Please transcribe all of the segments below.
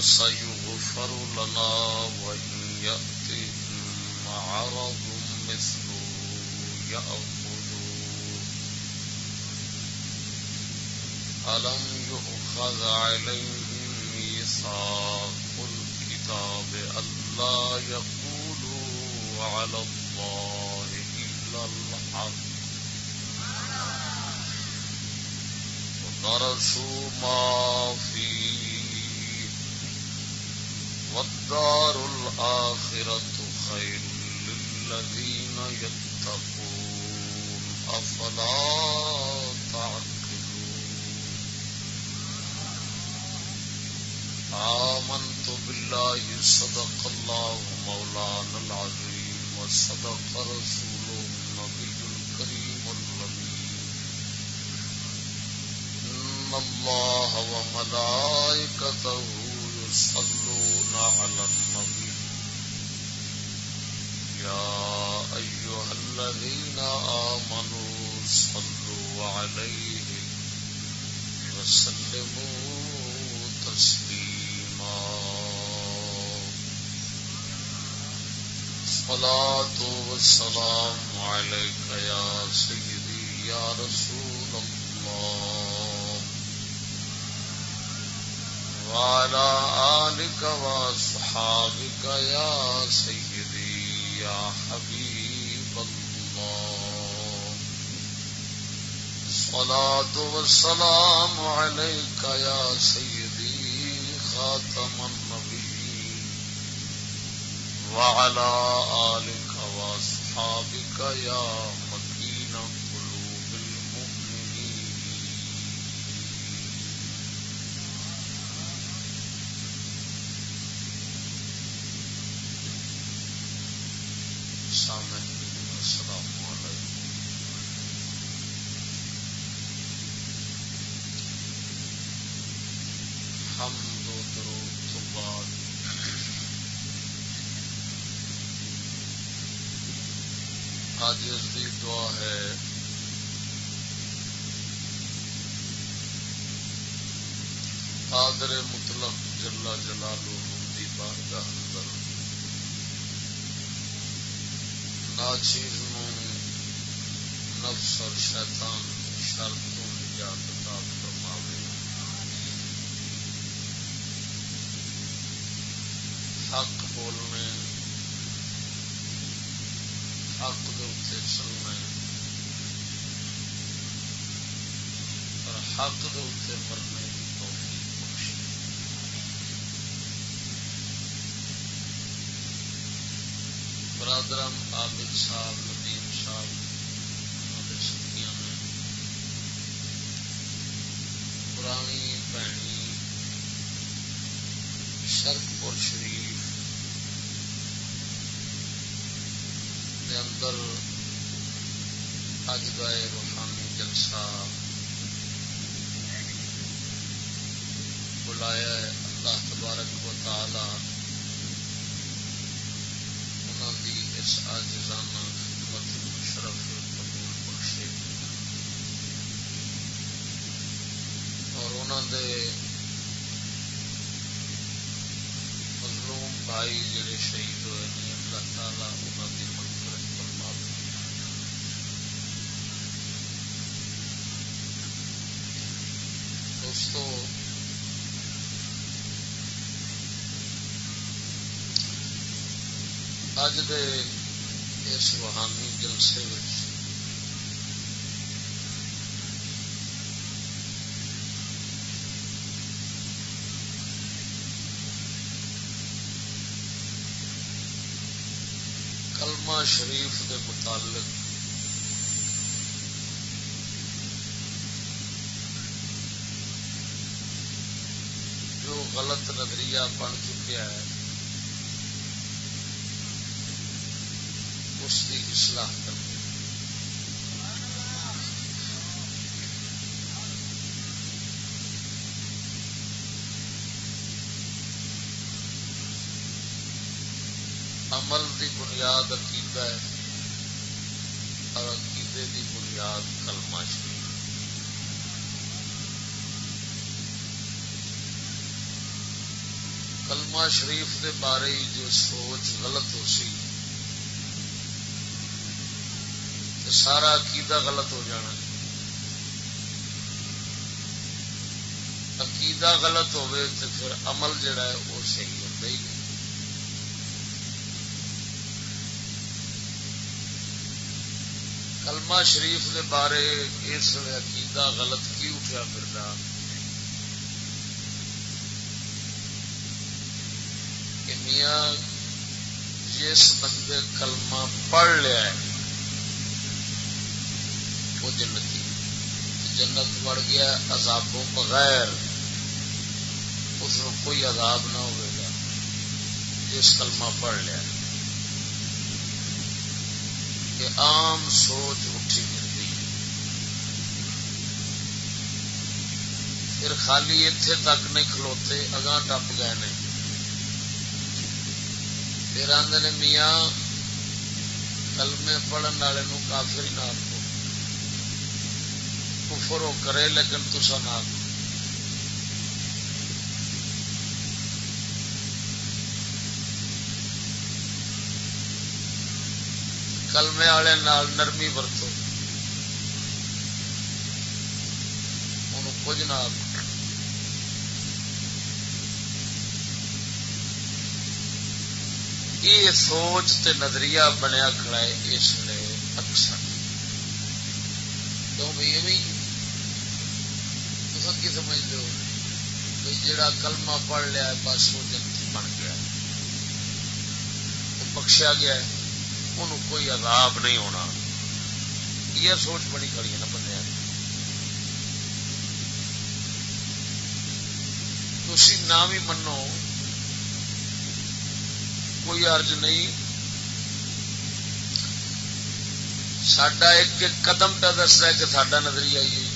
سيغفر لنا وإن يأتهم عرض مثله يأخذوه ألم يؤخذ عليهم السلام والسلام عليك يا حق دے اتنے مرنے کی توفیق بخشے برادرم عابد صاحب ندیم صاحب ہمارے سکیاں میں پرانی بہنی شرک پور شریف دے اندر اج گئے روحانی جلسہ بلایا ہے۔ اللہ تبارک و تعالی انہوں دی اس آجزانہ خدمت شرف قبول بخشے۔ اور انہوں دے مظلوم بھائی جڑے شہید ہوئے ہیں، اللہ تعالیٰ انہوں کی اج دے اس روحانی جلسے کلمہ شریف دے متعلق جو غلط نظریہ بن چکا ہے اس کی اصلاح کر عمل دی بنیاد عقیدہ ہے اور عقیدے دی بنیاد کلمہ شریف کلمہ شریف دے بارے جو سوچ غلط ہو سی سارا عقیدہ غلط ہو جانا عقیدہ غلط ہوئے تو پھر عمل جڑا ہے وہ صحیح ہوتا ہی نہیں۔ کلمہ شریف دے بارے اس عقیدہ غلط کی اٹھا پھر میاں جس بندے کلمہ پڑھ لیا ہے جنتی۔ جنت بڑھ گیا عذابوں بغیر۔ اس کو کوئی عذاب نہ ہوئے گا۔ جس کلمہ پڑھ لیا۔ یہ عام سوچ اٹھی ملتی۔ پھر خالی اتے تک نہیں کھلوتے، اگاں ٹپ گئے نے۔ پھر آدھے نے میاں، کلمے پڑھن والے کافر نہ کفر وہ کرے، لیکن تسا نہ کلمے والے نرمی ورتو۔ کچھ نہ یہ سوچ تے نظریہ بنیا کھڑا ہے اس نے اکثر۔ کیوں بھائی کی سمجھ لو جڑا کلمہ پڑھ لیا ہے، بس وہ جنتی بن گیا وہ بخشیا گیا ہے انہوں کوئی عذاب نہیں ہونا۔ یہ سوچ بڑی کڑی ہے نا بندے تھی نہ بھی منو، کوئی ارج نہیں۔ سڈا ایک قدم پہ دستا ہے کہ سڈا نظریہ یہ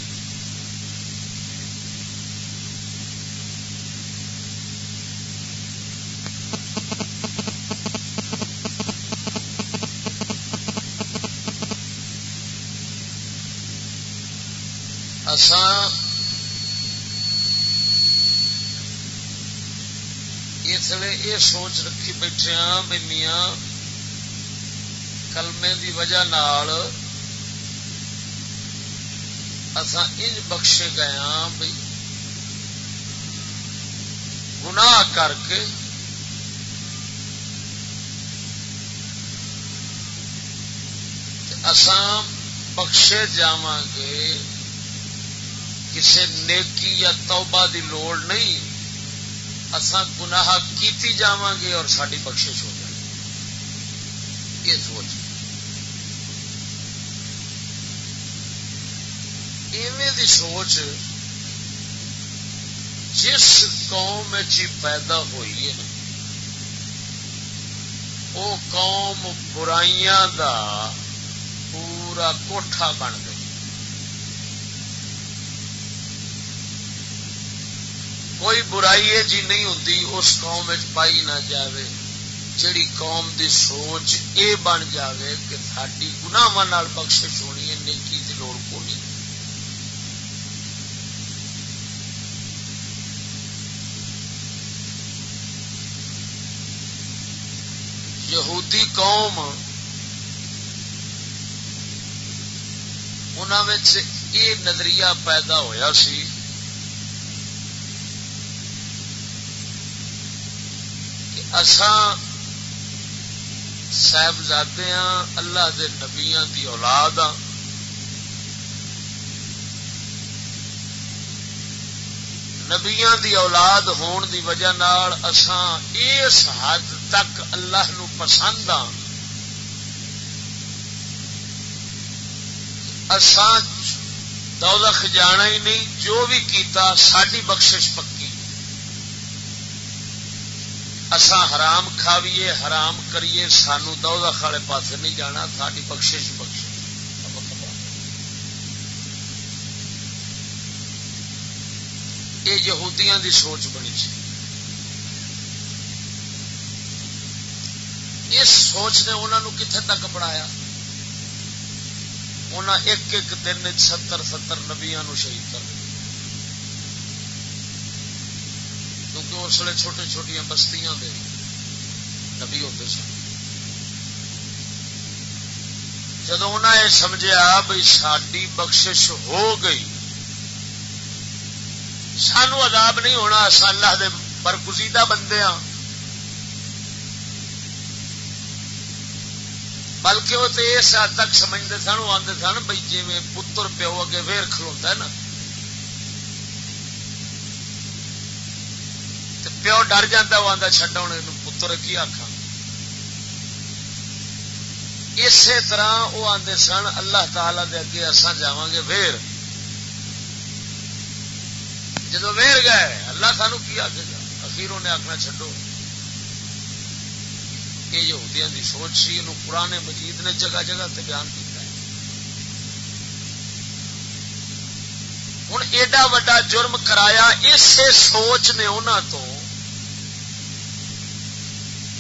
سوچ بیٹھے ہاں بھی میاں کلمے دی وجہ نال اسان انج بخشے گئے ہاں بھائی گناہ کر کے اسان بخشے جاواں گے کسی نیکی یا توبہ دی لوڑ نہیں اسان گناہ کیتی جاواں گے اور ساری بخشش ہو جائے یہ سوچ۔ ایویں دی سوچ جس قوم چی پیدا ہوئی ہے نا وہ قوم برائیاں دا پورا کوٹھا بن کوئی برائی جی نہیں ہوں اس قوم پائی نہ جاوے۔ جڑی قوم دی سوچ اے بن جاوے کہ ساری گناواں بخش ہونی ہے، نیکی کی لوڑ کو نہیں یہودی قوم انہوں یہ نظریہ پیدا ہویا سی اسان صاحبزادے ہاں اللہ دے نبیاں دی اولاد ہاں۔ نبیاں دی اولاد ہون دی وجہ نال اساں اس حد تک اللہ نو پسند ہاں۔ اساں دوزخ جانا ہی نہیں، جو بھی کیتا ساری بخشش پکی۔ اسا حرام کھاویے، حرام کریے، سانو دوزخ والے پاس نہیں جانا ساری بخشش بخش یہ یہودیاں دی سوچ بنی سی۔ اس سوچ نے انہوں کتنے تک بڑھایا انہیں ایک ایک دن ستر ستر نبیا شہید کر دیا۔ کیونکہ اس ویلے چھوٹے چھوٹیاں بستیاں دے نبی ہوتے سن جدو انہیں یہ سمجھا بھائی ساری بخشش ہو گئی سانو عذاب نہیں ہونا اللہ دے برگزیدہ بندے ہاں بلکہ وہ تو اس حد تک سمجھتے سن وہ آتے سن بھائی جی پتر پیو اگے ویر کھلوتا ہے نا پیو ڈر جا وہ آتا چڈا پتر کی آخا اسی طرح وہ آتے سن اللہ تعالی دے اگے اصا جا گے ویر جدو ویر گئے اللہ سانو کی آگے گا اخیر نے آخنا چڈو یہ یہودیاں دی سوچ سی یہ پرانے مجید نے جگہ جگہ تے بیان کیا ہوں ایڈا وا جرم کرایا اسے سوچ نے انہوں تو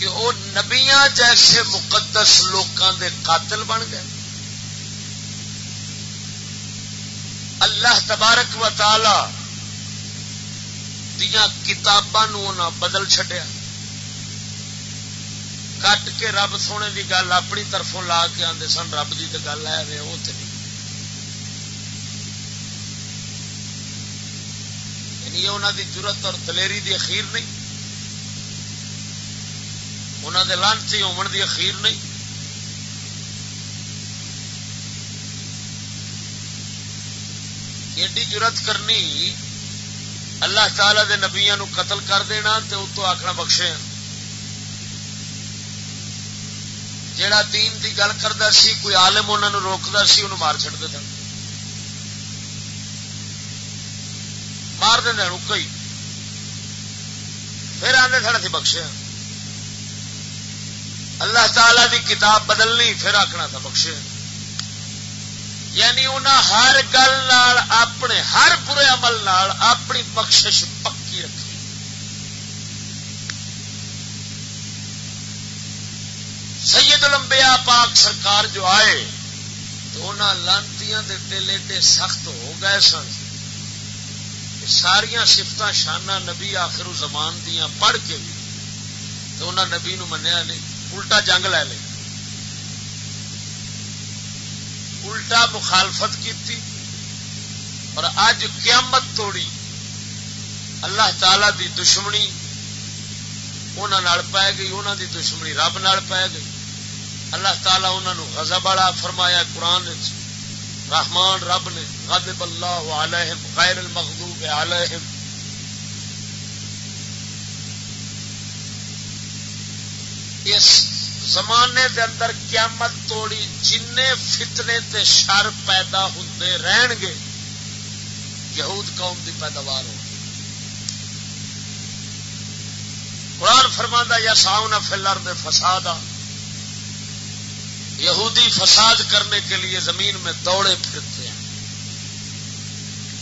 کہ وہ نبیاں جیسے مقدس لوکاں دے قاتل بن گئے۔ اللہ تبارک و تعالی دیا کتاباں بدل چڈیا کٹ کے رب سونے کی گل اپنی طرفوں لا کے آتے سن، رب کی تو گل ہے وہ تو نہیں۔ یعنی انہوں دی ضرورت اور دلیری دی اخیر نہیں۔ انہوں دے لانچی ہومن دی اخیر نہیں۔ ایڈی ضرورت کرنی، اللہ تعالی دے نبیا قتل کر دینا تے اتو آخنا بخشے۔ جیڑا دین دی گل کرتا سی، کوئی عالم انہوں نے روکتا سی، انہوں مار چڑتے سن مار دیں کئی پھر آدھے سن سی بخشے۔ اللہ تعالی دی کتاب بدلنی، پھر آخنا تھا بخشے۔ یعنی انہیں ہر گل اپنے ہر برے عمل نال اپنی بخشش پکی رکھی سید لمبیا پاک سرکار جو آئے، تو انہوں لانتی ٹیلے ٹے سخت ہو گئے سن۔ ساریا سفت شانہ نبی آخر زمان دیا پڑھ کے بھی تو انہوں نبی نو منیا نہیں۔ الٹا جنگ لے لی۔ الٹا مخالفت کی اور اج قیامت توڑی۔ اللہ تعالی دی دشمنی انہوں پی گئی انہوں دی دشمنی رب نال پی گئی۔ اللہ تعالیٰ انہوں نے غضب والا فرمایا قرآن رحمان رب نے، غضب اللہ علیہم، غیر المغضوب علیہم۔ اس زمانے دے اندر قیامت توڑی جن فتنے تے شر پیدا ہوتے رہن گے یہود قوم دی پیداوار ہو قرآن فرما یا ساؤن فلر دے فساد یہودی فساد کرنے کے لیے زمین میں دوڑے پھرتے ہیں۔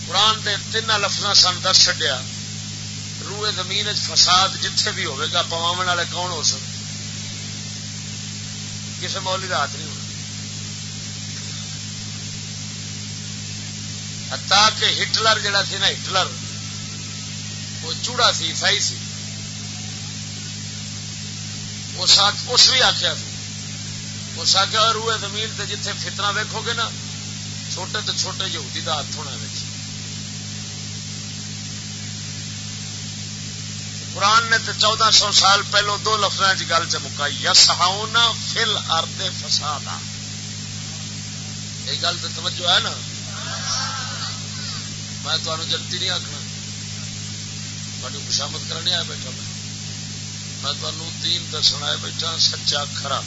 قرآن دے تین لفظ سن دس چڈیا روئے زمین فساد جتھے بھی ہوگا پواو والے کون ہو سکتے کسی مولی کا ہاتھ نہیں ہونا کہ ہٹلر جڑا سی نا، ہٹلر، وہ چوڑا سی، عیسائی سی۔ اس بھی آخیا اس آخیا روئے زمین سے جیتے فتنا ویکو گے نا، چھوٹے تو چھوٹے یہودی کا ہاتھ ہونا قرآن تے چودہ سو سال پہلو دو لفظ گل چ مکائی یس ہاؤنا فل ارد فساد یہ گل تو توجہ ہے نا؟ میں تمہیں جلدی نہیں آخنا تھوڑی خوشامد کرنے آیا بیٹھا میں۔ میں تمہوں تین دسنا بیٹھا، سچا کھرا۔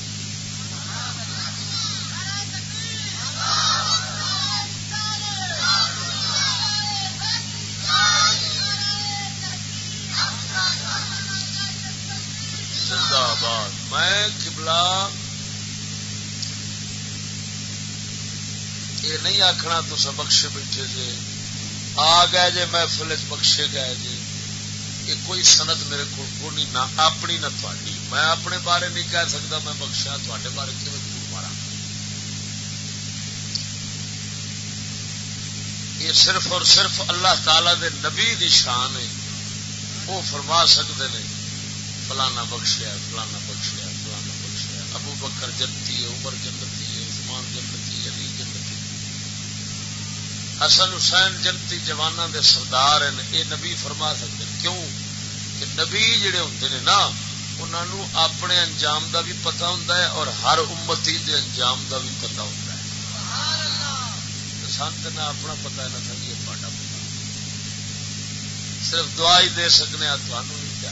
آخنا تو بخشے بیٹھے جی آ گئے جی محفل بخشے گئے جی یہ کوئی سند میرے کو نہیں نہ، اپنی نہ تھوڑی میں اپنے بارے نہیں کہہ سکتا میں بخشا تے بارے کیوں جھوٹ مارا۔ یہ صرف اور صرف اللہ تعالی دے نبی دی شان ہے۔ وہ فرما سکتے ہیں فلانا بخشیا فلانا بخشیا فلانا بخشیا۔ ابو بکر جنتی ہے، عمر جنتی ہے عثمان جنتی علی جنتی حسن حسین جنتی جوانوں دے سردار ہیں۔ یہ نبی فرما سکتے کیوں؟ کہ نبی جڑے ہوں نے نا انہوں اپنے انجام دا بھی پتا ہوں اور ہر امتی دے انجام دا بھی پتا ہوں سنت نہ اپنا پتا ہے نہ سنگی پاٹا پتا صرف دعا ہی دے سکنے ہاں،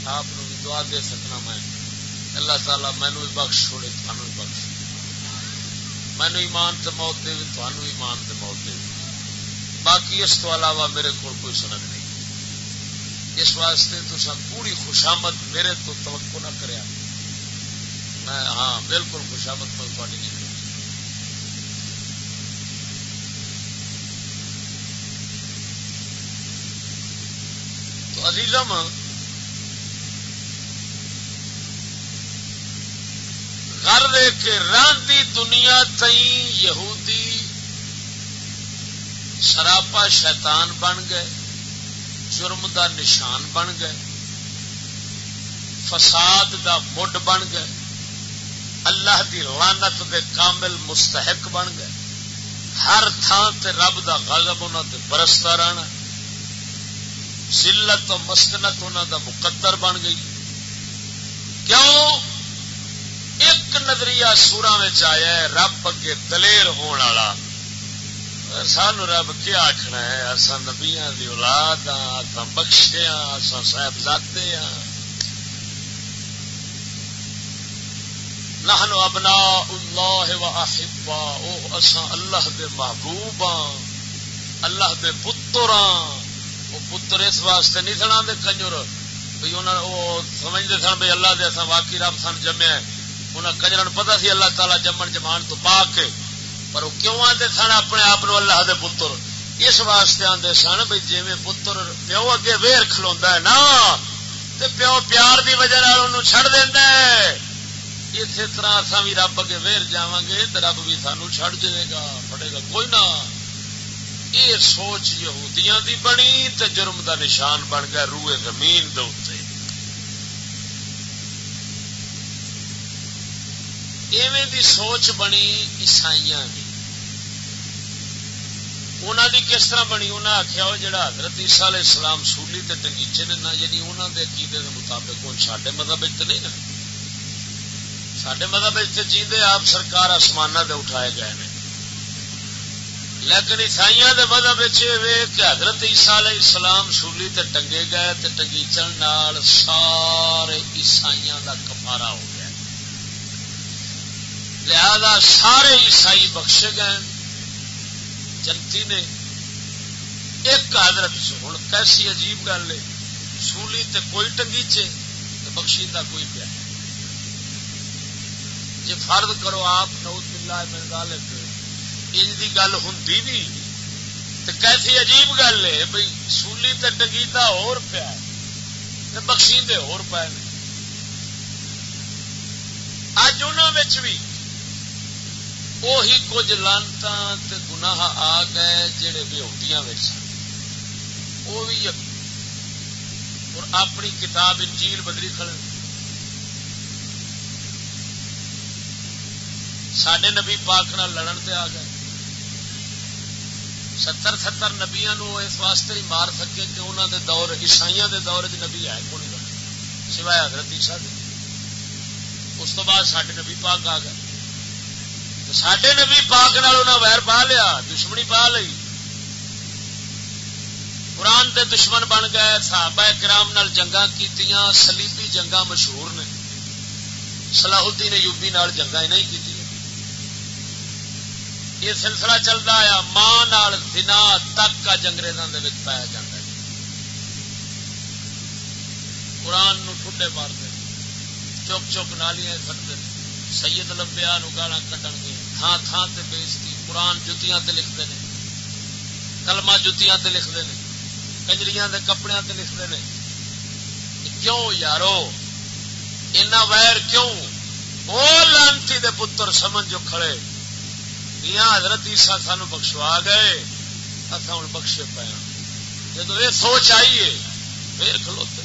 آپ بھی دعا دے سکنا میں۔ اللہ تعالیٰ مینو بھی بخش چھوڑے تمہوں بھی بخش۔ مینو ایمان تے موت دے تمہوں ایمان تے باقی اس تو علاوہ میرے کو کوئی سند نہیں۔ اس واسطے تو پوری خوشامد میرے تو توقع نہ کریا میں ہاں بالکل خوشامد تو تھوڑی نہیں۔ تو عزیزم گھر دے کے راندی دنیا تئی یہودی سراپا شیطان بن گئے، جرم دا نشان بن گئے، فساد دا مڈ بن گئے، اللہ دی لانت دے کامل مستحق بن گئے۔ ہر تھان تے رب دا غضب انہوں تے برستا رہنا۔ سلت و مسکنت انہوں دا مقدر بن گئی۔ کیوں؟ ایک نظریہ سورا آیا ہے، رب اگے دلیر ہونے والا۔ سان رب کیا آخنا ہے؟ اصا نبیا کی اولاد ہاں بخشے ہاں صاحبزادے ہاں نہنو ابنا اللہ و احبا، او اساں اللہ دے محبوب ہاں اللہ دے پتر ہاں وہ پتر اس واسطے نہیں سنا دے کنجر بھائی وہ سمجھتے سن بھائی اللہ دے اصا واقعی رب سن جمیا انہیں کنجر پتا سی اللہ تعالی جمن جمان تو پا کے پر وہ کیوں آتے سن؟ اپنے آپ اللہ دے پتر۔ اس واسطے آتے سن بھائی جی پتر پیو اگے ویر کھلوا ہے۔ نا تے پیو پیار دی وجہ چڑ دینا اسی طرح اصا بھی رب اگے ویر جا گے تو رب بھی سانو چڑ جائے گا۔ پڑے گا کوئی نہ۔ یہ سوچ یہودیاں دی بنی تے جرم دا نشان بن گیا روئے زمین دے ایویں دی سوچ بنی عیسائی انہوں دی کس طرح بنی انہیں آخیا وہ جڑا حضرت عیسیٰ علیہ السلام سولی تے ٹنگیچے نے نا یعنی انہوں دے عقیدے دے مطابق ہوں سڈے مذہب تو نہیں نا سڈے مذہب جیندے آپ سرکار آسمان دے اٹھائے گئے ہیں لیکن عیسائی دے مذہب کہ حضرت عیسیٰ علیہ السلام سولی تے ٹنگے گئے تے ٹنگیچن نال سارے عیسائی دا کفارا ہو گیا لہذا سارے عیسائی بخشے گئے جنتی نے ایک حضرت ہوں کیسی عجیب گل ہے، سولی تے کوئی ٹنگیچے بخشی کوئی پیا۔ جی فرد کرو آپ نوز ملا میرے گل ان کی گل ہوں بھی تو کیسی عجیب گل ہے بھائی سولی تے ٹنگیتا ہو پیا بخشی ہو پائے اج انہوں بھی وہی کچھ لانتا گناہ آ گئے جہے بےودیاں وہ بھی اور اپنی کتاب انجیل بدری کھڑے سڈے نبی پاک لڑن تے آ گئے ستر ستر نبیا اس واسطے نہیں مار سکے کہ انہوں دے دور عیسائی دے دور چ نبی ہے کون سوائے حضرت عیسیٰ دے اس تو بعد سڈے نبی پاک آ گئے سڈے نبی پاک ویر پا لیا دشمنی پا لی قرآن دے دشمن بن گئے صحابہ کرام نال جنگا کی سلیبی جنگا مشہور نے سلاح الدین یوبی نال جنگا ہی نہیں کی یہ سلسلہ چلتا آیا ماں دنا تک کا جنگریزوں کے پایا جا قرآن ٹھڈے مارتے چک چک نالیاں سٹتے سید لمبیا گالا کٹن گے ہاں تھان تھان سے بےزتی، قرآن جتیاں تے لکھتے ہیں کلما جتیاں تے لکھتے ہیں کجریاں دے کپڑے تے لکھتے ہیں کیوں یارو؟ اینا ویر کیوں؟ وہ لانتی دے پتر سمجھ جو کھڑے۔ میاں حضرت عیسا سانو بخشوا گئے۔ اصا ہوں بخشے پایا جب یہ سوچ آئیے پھر کھلوتے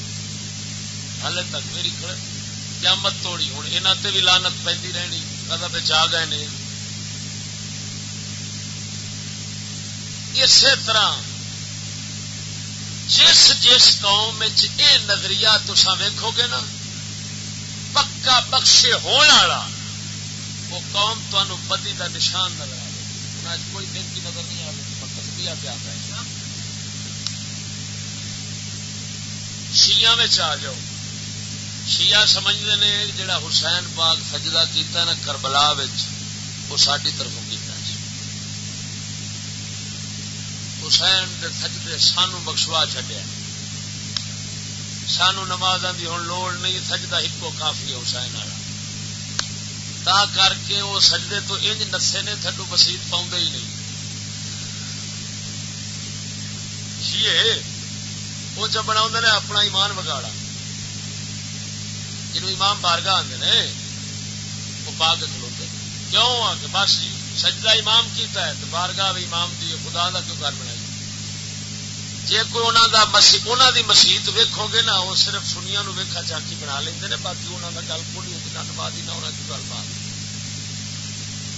ہلے تک میری کھڑے۔ قیامت توڑی۔ ہوں یہاں تے بھی لانت پہ رہنی۔ مطلب آ گئے نے۔ اسی طرح جس جس قوم یہ نظریہ تسا ویکو گے نا، پکا بخشے ہونے والا، وہ قوم تمہیں بدی کا نشان نظر آئے کوئی دن کی نظر نہیں آ پیا پیا شیا آ جاؤ۔ شیعہ سمجھتے ہیں جڑا حسین باغ سجدہ کیتا نا کربلا وہ ساری طرف کیتا۔ حسین دے سجدے سانو بخشوا چڈیا سانو نماز کی ہوں لوڑ نہیں سجدہ ایکو کافی ہے حسین والا۔ تا کر کے وہ سجدے تو انج نسے نے تھڈو مسیت پاؤں ہی نہیں۔ وہ جب بنا نے اپنا ایمان بگاڑا۔ جنوب امام بارگاہ آتے ہیں وہ پا کے کھلوتے۔ کیوں آ کے؟ بس جی سجدہ امام کیتا ہے تو بارگاہ بھی امام دی خدا کا کیوں گھر بنائی؟ جی کوئی انہوں دا مسیح انہوں دی مسیحت ویکو گے نا، وہ صرف سنیا نو ویکھا چاکی بنا لیں باقی انہوں کا گل کو نہیں ہوتی نہ بات ہی نہ انہوں کی گل بات۔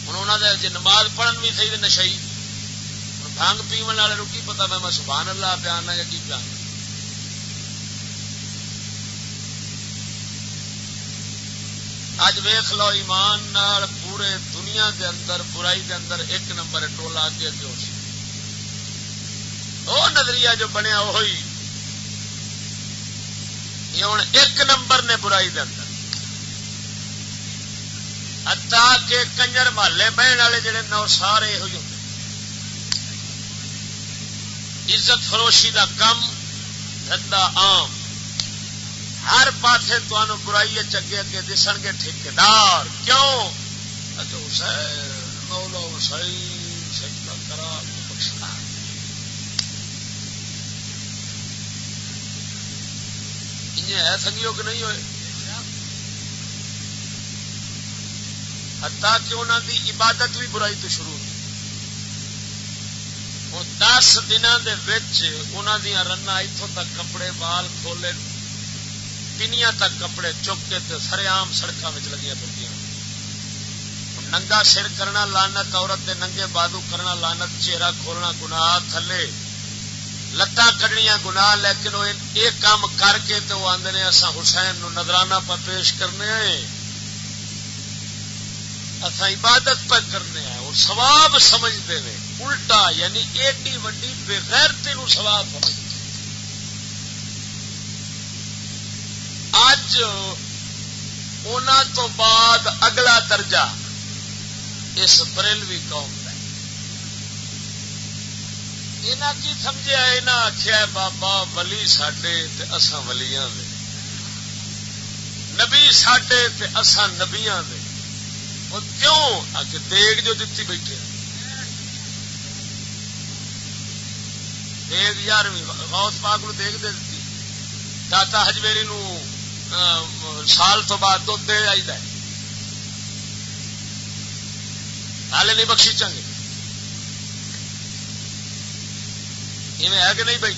ہوں انہوں نے جی نماز پڑھن بھی صحیح نشائی ہوں بانگ والے کی پتا میں میں سبحان اللہ پیانا یا کی پیانا اج ویخ لو، ایمان نال پورے دنیا دے اندر، برائی دے اندر ایک نمبر ٹولا اگے اگے ہو سی وہ نظریہ جو بنیا وہی ہوں ایک نمبر نے برائی دے اندر۔ اتا کہ کنجر محلے بہن والے جڑے نو سارے یہ ہوتے عزت فروشی دا کم، دھندا عام۔ ہر پاسے تمہوں برائی چگے اگے دسن گے ٹھیکار کیوں؟ اچھا حسین، مولا حسین سجدہ کرا بخشنا ہے سنگیوں کہ نہیں ہوئے۔ حتیٰ کہ انہوں دی عبادت بھی برائی تو شروع ہوئی۔ دس دن دیا رن اتوں تک کپڑے بال کھولے پنیا تک کپڑے چک کے سر آم سڑکوں میں لگی پہ ننگا سر کرنا لانت عورت دے ننگے بادو کرنا لانت چہرہ کھولنا، گناہ تھلے۔ لتاں کڈنیاں گناہ، لیکن وہ یہ کام کر کے تو وہ آدھے اصا حسین نو نظرانہ پر پیش کرنے آئے۔ اصا عبادت پر کرنے آئے۔ وہ سواب سمجھتے ہیں۔ الٹا یعنی ایڈی وڈی بغیر تین سواب سمجھتے اج ان تو بعد اگلا درجہ، اس بریلوی قوم یہاں کی سمجھا یہاں آخیا بابا ولی سڈے اسان ولیاں دے۔ نبی سڈے اسان نبیاں دے۔ وہ کیوں؟ آ کے دیگ جو دتی بیٹھے۔ دیگ یارویں، غوث پاک نو دیگ دے دیتی داتا ہجمیری نو سال تو بعد دھد دے آئی ہالے نہیں بخشی چنگے ہے کہ نہیں بھائی؟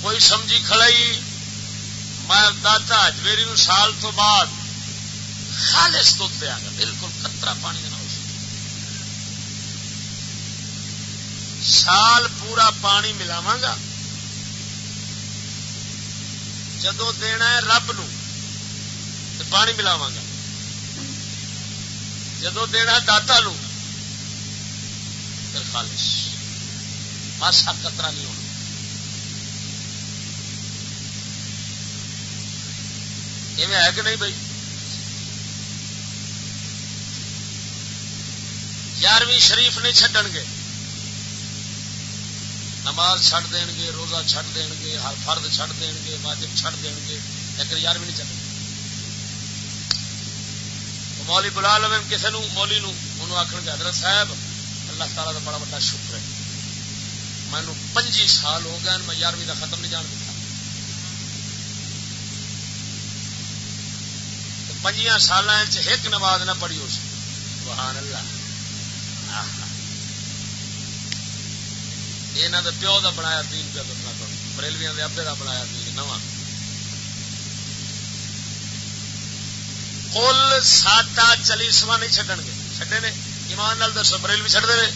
کوئی سمجھی کھڑائی؟ میں داتا ہجویری سال تو بعد خالص دھد دیا گا بالکل کترا پانی نہ ہو سال پورا پانی ملاوا گا۔ جدو دینا ہے رب نو پانی ملاوا گا۔ جدو دینا داتا نو خالص۔ ماسا قطرہ نہیں ہونا ہے کہ نہیں بھائی؟ یارویں شریف نہیں چڈن گے۔ نماز چھڑ دین گے، روزہ چھڑ دین گے، ہر فرد چھڑ دین گے، واجب چھڑ دین گے، لیکن یارویں نہیں چڈن گے مولی بلا لو کسی مولی نو آخر حضرت صاحب اللہ تعالیٰ کا بڑا بڑا شکر ہے۔ مینو پنجی سال ہو گئے میں یارویں کا ختم نہیں جان دیتا۔ پنجیا سال ایک نماز نہ پڑھی اس سبحان اللہ۔ یہاں کے پیو کا بنایا تین پہ دسنا بریلویا کے ابے کا بنایا تین نواں۔ کل ساتا چلیسواں نہیں چڈن گے چڈے نے؟ ایمان نال دسو بریلوی چڑھتے رہے۔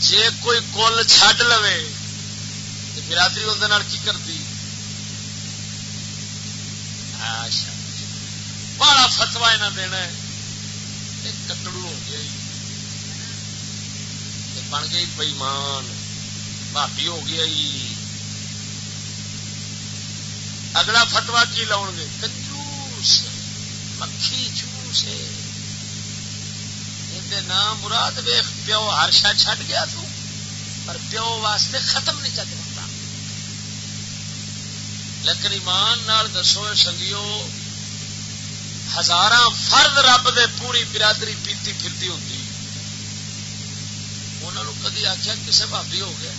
جے کوئی کل چڈ لو برادری اندر کی کرتی بڑا فتوا یہاں دینا کٹڑو ہو گیا جی۔ بن گئی بئیمان بھابی ہو گیا جی۔ اگلا فتوا کی لاؤ گے؟ کنجوس مکھی جوس نام مراد ویخ، پیو ہر شا چڈ گیا تو، پر پیو واسطے ختم نہیں چک دیتا لیکن ایمان نال دسو، سنگیو ہزار فرد رب دے پوری برادری پیتی پھرتی ہوتی انہوں کدی آخیا کسے بھابی ہو گیا؟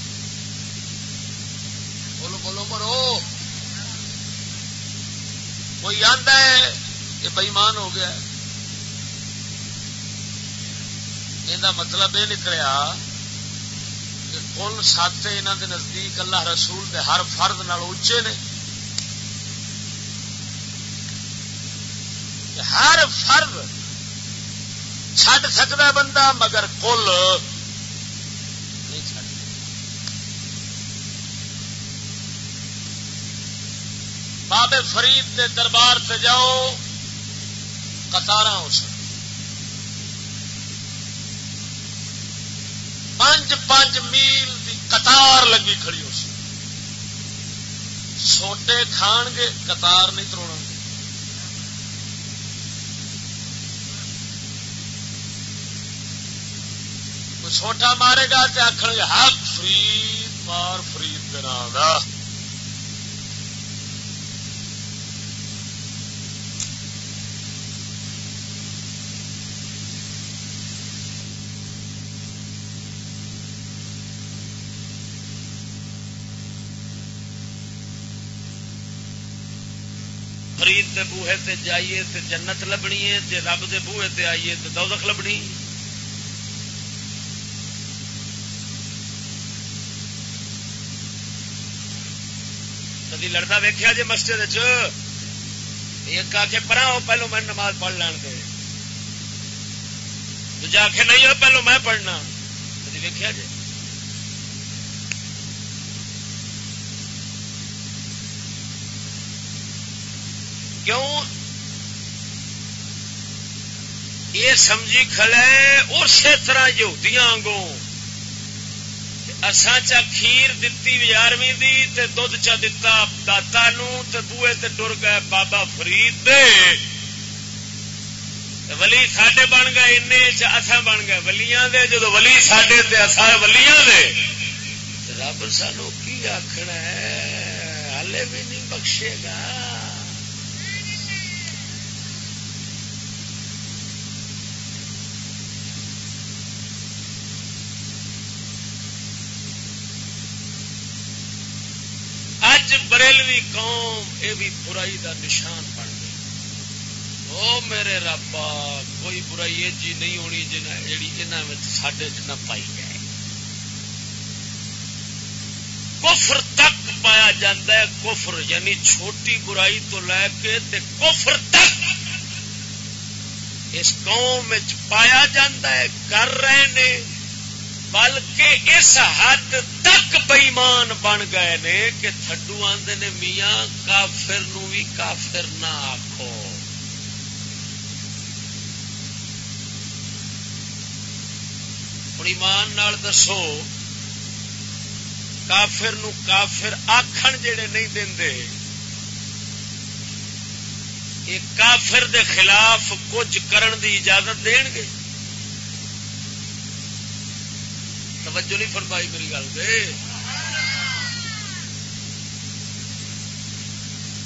بولو بولو، مرو۔ کوئی آدھا ہے یہ بئیمان ہو گیا یہ مطلب یہ نکلیا کہ کل سات یہاں کے نزدیک اللہ رسول دے ہر فرد نال اچے نے۔ ہر فرد چڈ سکتا بندہ، مگر کل نہیں چڈ بابے فرید کے دربار سے جاؤ قطار ہو سکتی پانچ پانچ میل کی قطار لگی کھڑی ہو سی سوٹے کھان گے، قطار نہیں تروڑ گے۔ چھوٹا مارے گا تو آخر گے، حق فرید، مار فرید کے نام فرید دے بوہے تے جائیے تے جنت لبنی ہے جے رب دے بوہے تے آئیے تے دوزخ لبنی۔ کدی لڑتا ویکیا جی مسجد ایک آ کے پرا پہلو میں نماز پڑھ لین دے دوجا آخ نہیں ہو، پہلو میں پڑھنا۔ کدی ویکیا جی کیوں؟ یہ سمجھی کھلے اسی طرح یہودیاں آنگوں۔ اساں چا کھیر دتی یارویں دی تے دودھ چا دتا داتا نو تے بوئے تے ٹر گئے بابا فرید دے۔ ولی ساڈے بن گئے ان اساں بن گئے ولیاں دے جدو ولی ساڈے تے اساں ولیاں دے۔ رب سانو کی آخنا ہے؟ ہلے بھی نہیں بخشے گا۔ بریلوی قوم یہ بھی برائی دا نشان بن گئی۔ او میرے ربا، کوئی برائی جی نہیں ہونی جی سڈے چ نہ پائی جائے کفر تک پایا جاتا ہے، کفر یعنی چھوٹی برائی تو لے کے تے کفر تک اس قوم پایا جاتا ہے، کر رہے ہیں بلکہ اس حد تک بئیمان بن گئے نے کہ تھڈو آدھے نے میاں کافر نو بھی کافر نہ آخو ایمان نال دسو، کافر نو کافر آخن جڑے نہیں دے یہ کافر دے خلاف کچھ کرن دی اجازت دین گے۔ توجہ نہیں فرمائی میری گل دے۔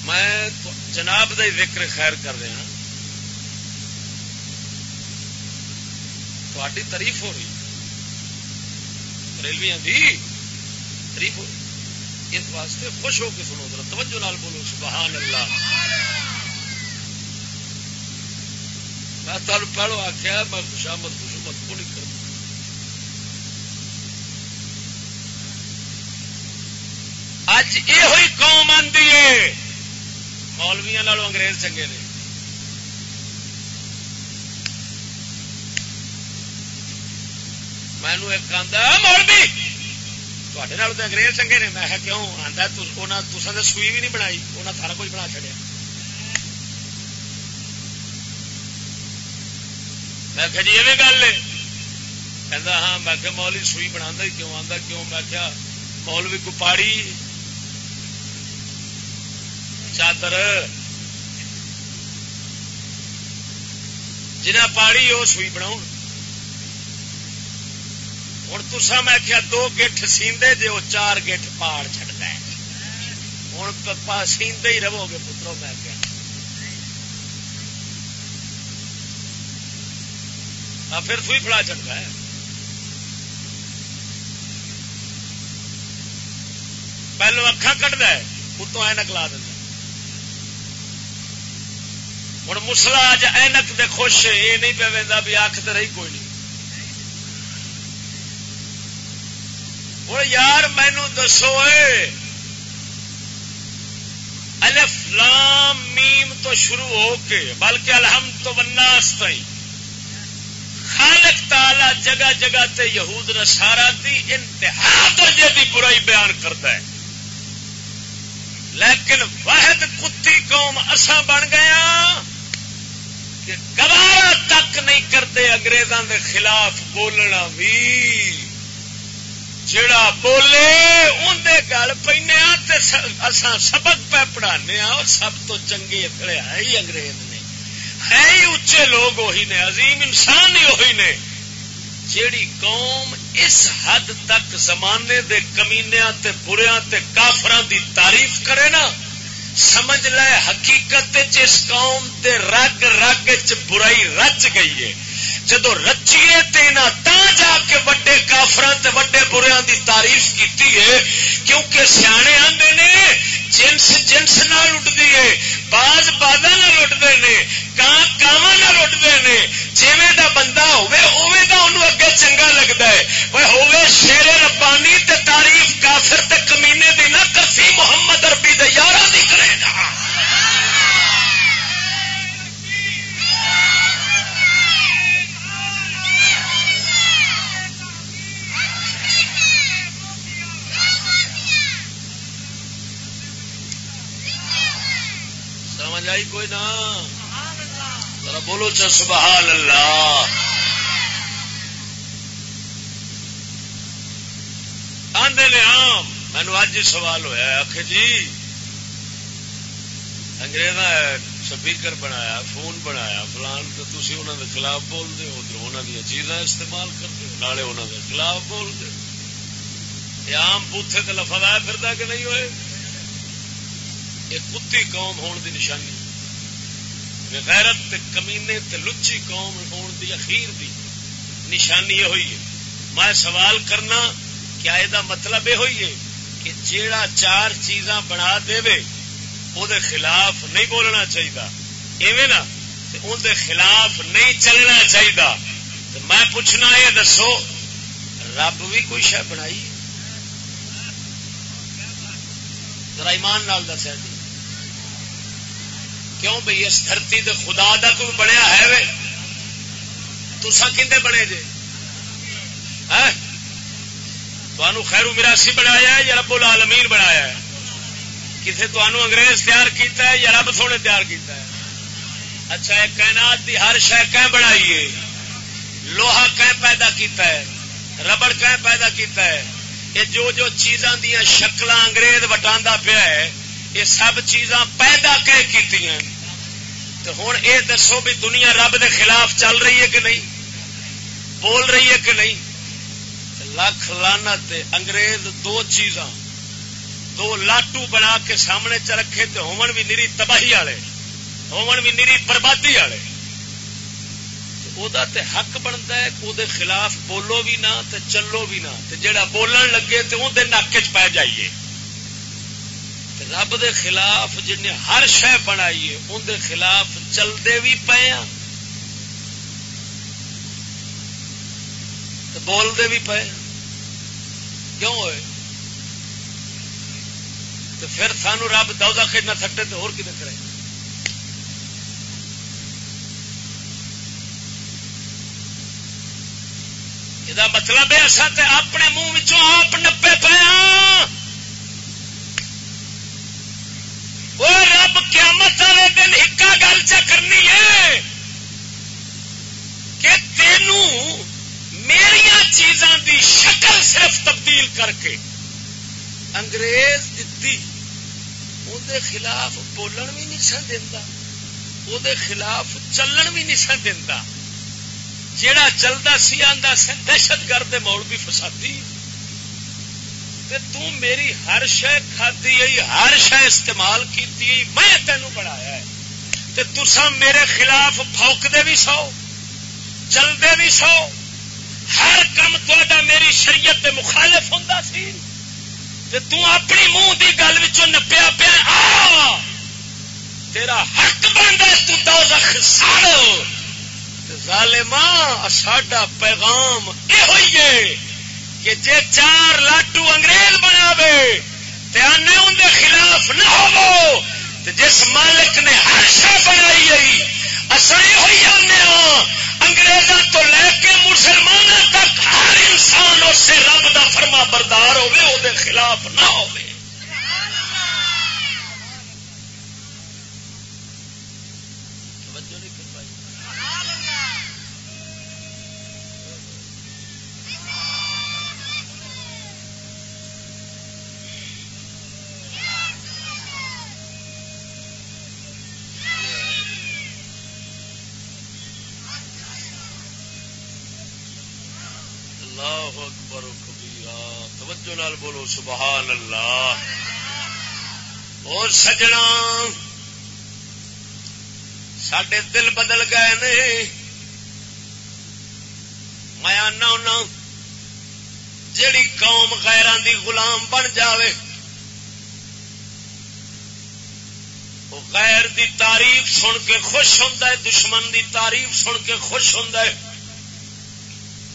میں جناب کا ذکر خیر کر رہا تاری تعریف ہو رہی۔ ریلویا دی تعریف ہو رہی۔ اس واسطے خوش ہو کے سنو ذرا، توجہ نال بولو، سبحان اللہ۔ میں تمہیں پہلو آخیا میں خوشامد اج یہ قوم آتی ہے۔ مولویا انگریز چنگے نے۔ مینو ایک آدھا مولوی تے انگریز چنگے نے۔ میں کیوں؟ آتا تصا سوئی بھی نہیں بنائی۔ انہیں سارا کچھ بنا چڑیا میں جی یہ گل ہے۔ کہ ہاں میں مولوی، سوئی بنا کیوں؟ آتا کیوں؟ میں کیا مولوی کو پاڑی چادر۔ جنا پاڑی وہ سوئی بنا ہوں تسا میں کیا دو گٹھ سیندے جی وہ چار گٹھ پاڑ چڑتا ہے۔ ہوں سیندے ہی رہو گے پترو، میں کیا ہاں، پھر سوئی فڑا چڑھتا ہے۔ پہلو اکھا کٹتا ہے، اتوں اینک لا دینا ہوں مسلا اج اینک دے خوش یہ نہیں پہ بھی آخ تو رہی کوئی نہیں۔ ہوں یار مینو دسو الف لام میم تو شروع ہو کے، بلکہ الحم تو بناس تھی خالق تالا جگہ جگہ تے یہود نسارا دی انتہا درجے کی برائی بیان کرتا ہے۔ لیکن واحد کتی قوم اساں بن گیا کہ گوارا تک نہیں کرتے اگریزوں دے خلاف بولنا بھی۔ جڑا بولے اندر گل پہ سبق پہ پڑھانے سب تو چنگے ہے ہی انگریز نے۔ ہے ہی اچے لوگ وہی نے، عظیم انسان ہی وہی نے۔ جیڑی قوم اس حد تک زمانے دے کمینیا بریا کافران دی تعریف کرے نا سمجھ لے حقیقت اس قوم دے رگ رگ چ برائی رچ گئی ہے۔ جدو رچیے تینا تا جا کے وڈے کافر وڈے بریا دی تعریف کیتی ہے، کیونکہ سیانے آدھے نے، جنس جنس نہ لٹتی ہے، باز بازا نہ لٹتے ہیں کان کاوا نہ لٹتے ہیں جیویں دا بندہ ہوے اوے دا انہوں اگے چنگا لگتا ہے۔ وہ ہوے شیر ربانی تے تعریف کافر تے کمینے دی نہ، کسی محمد اربی دے یارہ دی کرے گا۔ سمجھ آئی کوئی نہ ذرا بولو چا سبحان اللہ۔ آدھے نے آم مینو اج سوال ہوا آخ جی انگریز سپیکر بنایا، فون بنایا، فلان تو تھی انہوں کے خلاف بول دے ادھر انہوں دیا چیزاں استعمال کرتے ہو، نالے انہوں کے خلاف بول دے یہ آم بوتھے تو لفظ آیا پھر کہ نہیں ہوئے؟ یہ کتی قوم ہون دی نشانی غیرت تے کمینے تے لچی قوم ہون دی اخیر دی نشانی یہ ہوئی ہے۔ میں سوال کرنا کیا یہ مطلب یہ ہوئی ہے کہ جیڑا چار چیزاں بنا دے وہ دے خلاف نہیں بولنا چاہیے ایویں نا ان دے خلاف نہیں چلنا چاہیے میں پوچھنا یہ دسو، رب بھی کوئی شہ بنائی؟ ذرا ایمان نال دسیا۔ جی کیوں بھائی اس دھرتی دے خدا دا کوئی بنیا ہے وے؟ تسا کھے بنے جے؟ خیر مراسی بنایا ہے یا رب العالمین بنایا ہے؟ کسی تمہوں انگریز تیار کیتا ہے یا رب سونے تیار کیتا ہے؟ اچھا یہ کائنات دی ہر شہ کہ بنائی لوہا کہ پیدا کیتا ہے، ربڑ کہ پیدا کیتا ہے۔ یہ جو جو چیزاں دیا شکل انگریز وٹا پیا ہے یہ سب چیزاں پیدا کہ کی ہوں یہ دسو بھی دنیا رب دے خلاف چل رہی ہے کہ نہیں؟ بول رہی ہے کہ نہیں؟ لکھ لانا انگریز دو چیزاں، دو لاٹو بنا کے سامنے چ رکھے تو ہومن بھی نیری تباہی والے ہومن بھی نیری بربادی والے۔ تے حق بنتا ہے وہ خلاف بولو بھی نہ تے چلو بھی نہ۔ تے جڑا بولن لگے تو اندر نک چ پی جائیے۔ رب دے خلاف جن ہر شہ بنائی ہے اندر خلاف چلتے بھی پے ہاں بولتے بھی پے کیوں ہوئے؟ تو پھر سانو رب دودا کھیلنا تھٹے تو اور کتنے کرے؟ یہ مطلب ہے اصا اپنے منہ آپ نپے پایا وہ رب قیامت والے دن ایک گل چ کرنی ہے کہ تینوں میری چیزاں دی شکل صرف تبدیل کر کے انگریز دتی اندر خلاف بولن بھی نہیں سن دینا وہ خلاف چلن بھی نہیں سن دینا جیڑا چلتا سی آتا سن دہشت گرد مول بھی فسادی۔ تو میری ہر شہ کھدی ہر شہ استعمال کی میں تینوں بڑھایا ہے۔ تسا میرے خلاف فوکتے بھی سو چلتے بھی سو۔ ہر کم تا میری شریعت کے مخالف ہوں سی۔ اپنی منہ کی گل نپیا پیا تیرا حق بنتا ساڑو۔ ظالما ساڈا پیغام یہ ہوئی ہے۔ کہ جے چار لاٹو انگریز بنا اندر خلاف نہ ہو جس مالک نے ہر شہ بنائی گئی اصل یہ آنے ہاں انگریزوں تو لے کے مسلمانوں تک ہر انسان اس رب دا فرما بردار ہوے دے خلاف نہ ہو سبحان اللہ اور سجنا۔ سڈے دل بدل گئے نے۔ میں آنا جیڑی قوم غیران دی غلام بن جاوے۔ وہ غیر دی تعریف سن کے خوش ہوں دشمن دی تعریف سن کے خوش ہوں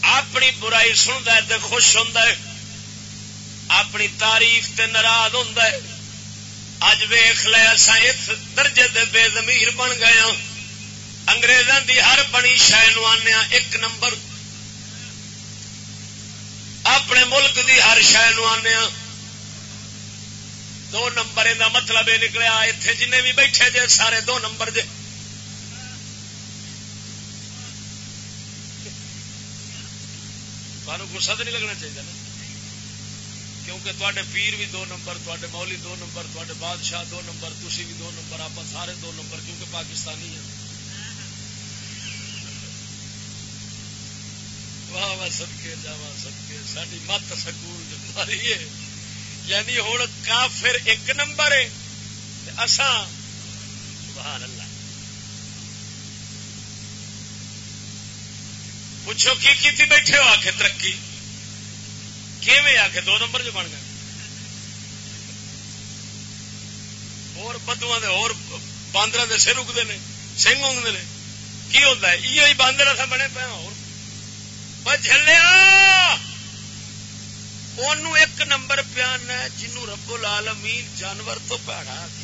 اپنی برائی سنتا ہے خوش ہوں اپنی تاریخ تے ناراض ہوں اج ویخ لے اصا اس درجے دے بے زمیر بن گیا ہاں۔ انگریزوں دی ہر بنی شہ آنے ایک نمبر۔ اپنے ملک دی ہر شہ آنے دو نمبر یہ مطلب یہ نکلیا اتے جن بھی بیٹھے جے سارے دو نمبر جے۔ تمہیں گسا تو نہیں لگنا چاہیے نا۔ کیونکہ تے پیر بھی دو نمبر تے مولی دو نمبر تے بادشاہ دو نمبر تھی بھی دو نمبر آپ سارے دو نمبر کیونکہ پاکستانی ہیں۔ واہ واہ سدکے جا سدکے ساری مت سکول ماری ہے۔ یعنی ہوں کافر ایک نمبر ہے۔ اسان سبحان اللہ۔ پوچھو کی کی بیٹھے ہو آ کے ترقی؟ کیویں آ کے دو نمبر جو بن گئے۔ اور بدوا اور باندر دے سر اگتے ہیں سنگ اگتے ہیں کی ہوتا ہے؟ یہ باندر اتنا بنے پے ہاں۔ اور جلیا ایک نمبر پیان ہے جنو رب العالمین جانور تو پیڑا تھا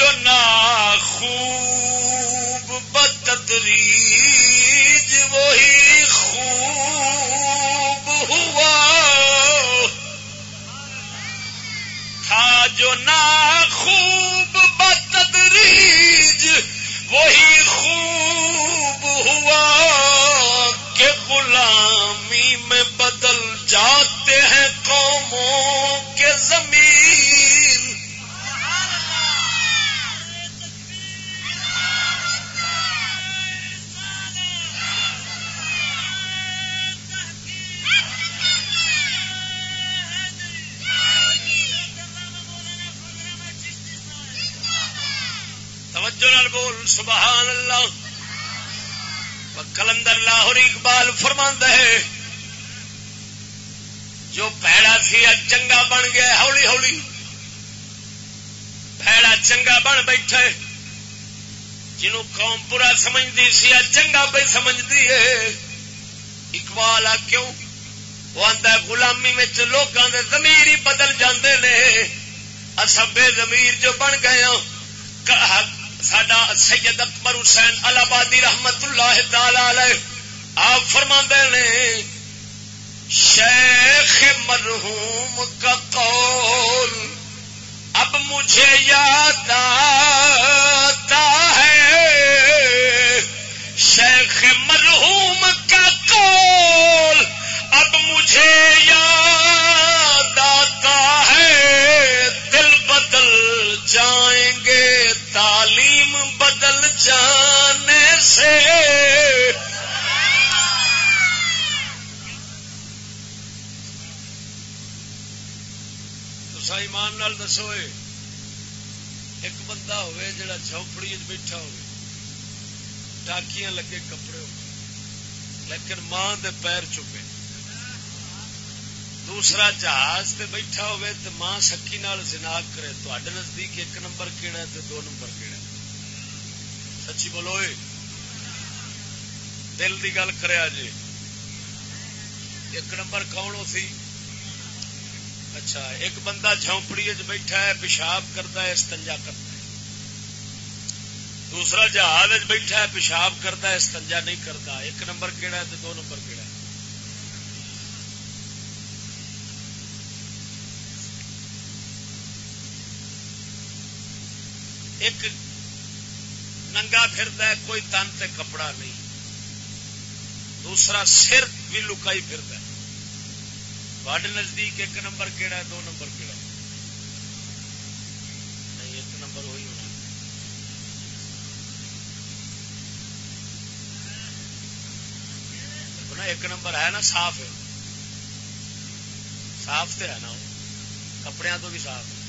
جو نا خوب بدریج وہی خوب ہوا۔ تھا جو نا خوب بدریج وہی خوب ہوا۔ کہ غلامی میں بدل جاتے ہیں قوموں کے زمین۔ توجہ بول، سبحان اللہ۔ کلندر لاہور اقبال فرما ہے، جو پیڑا سی چنگا بن گیا ہولی ہولی۔ پیڑا چنگا بن بیٹھے جنوں قوم برا سمجھتی سی چنگا پہ سمجھتی ہے۔ اقبال آ کیوں؟ وہ آتا گلامی لوگوں کے زمیر ہی بدل جاندے نے۔ اصبے زمیر جو بن گئے ہاں، سڈا سید اکبر حسین الہبادی رحمت اللہ تعالی آپ فرما نے، شیخ مرحوم کا قول اب مجھے یاد آتا ہے۔ شیخ مرحوم کا قول اب مجھے یاد آتا ہے۔ بدل جائیں گے، تعلیم بدل جانے سے۔ ایمان نال دسو ایک بندہ ہوئے جڑا جھوپڑی بیٹھا ہوئے ٹاکیاں لگے کپڑے ہو لیکن ماں دے پیر چکے دوسرا جہاز تے بیٹھا ہوئے تو ماں سکی نال زناگ کرے تو نزدیک ایک نمبر کیڑا ہے تو دو نمبر کیڑا ہے۔ سچی بولو دل کی گل کرے جی ایک نمبر کون ہو سی؟ اچھا ایک بندہ جھونپڑی بیٹھا ہے، پیشاب کرتا ہے، استنجا کرتا ہے۔ دوسرا جہاز بیٹھا ہے، پیشاب کرتا ہے، استنجا نہیں کرتا۔ ایک نمبر کیڑا ہے تو دو نمبر کیڑا ایک ننگا پھرتا ہے، کوئی تن تے کپڑا نہیں۔ دوسرا سر بھی لکائی پھرتا ہے۔ وڈ نزدیک ایک نمبر کیڑا ہے، دو نمبر کیڑا نہیں، ایک نمبر وہی ہونا ایک نمبر ہے نا، صاف ہے۔ صاف تو ہے نا کپڑے تو بھی صاف ہے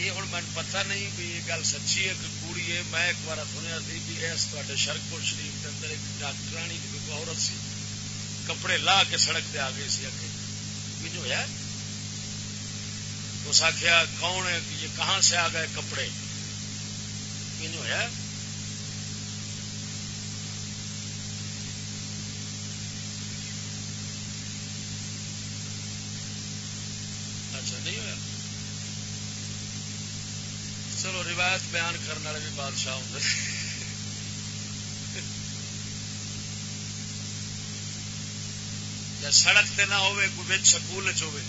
یہ ہوں من پتا نہیں بھی یہ گل سچی ہے کہ کوڑی ہے۔ میں ایک بار سنیا سی بھی اس شرک پور شریف کے اندر ایک ڈاکٹرانی ایک عورت سی، کپڑے لا کے سڑک پہ آ گئی سی اگے۔ بھی جو ہے اس آخیا کون ہے؟ یہ کہاں سے آ گئے کپڑے؟ جو ہے اچھا نہیں ہوا چلو روایت بیان کرنے والے بھی بادشاہ ہوں یا سڑک تے نہ ہوئے، کوئی بچ سکول چ ہوئے۔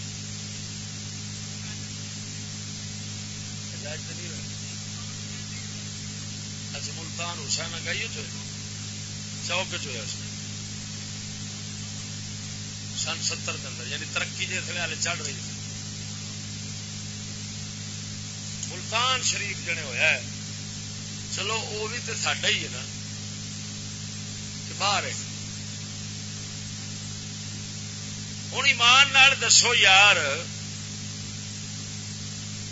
اچھا ملتان حسین گائیے چو چوک چ ہوا سن ستر کے اندر یعنی ترقی جیسے والے چڑھ رہی ملتان شریف جڑے ہوا ہے چلو، وہ بھی تو ساڈا ہی ہے نا۔ باہر ہے۔ ہوں ایمان دسو یار،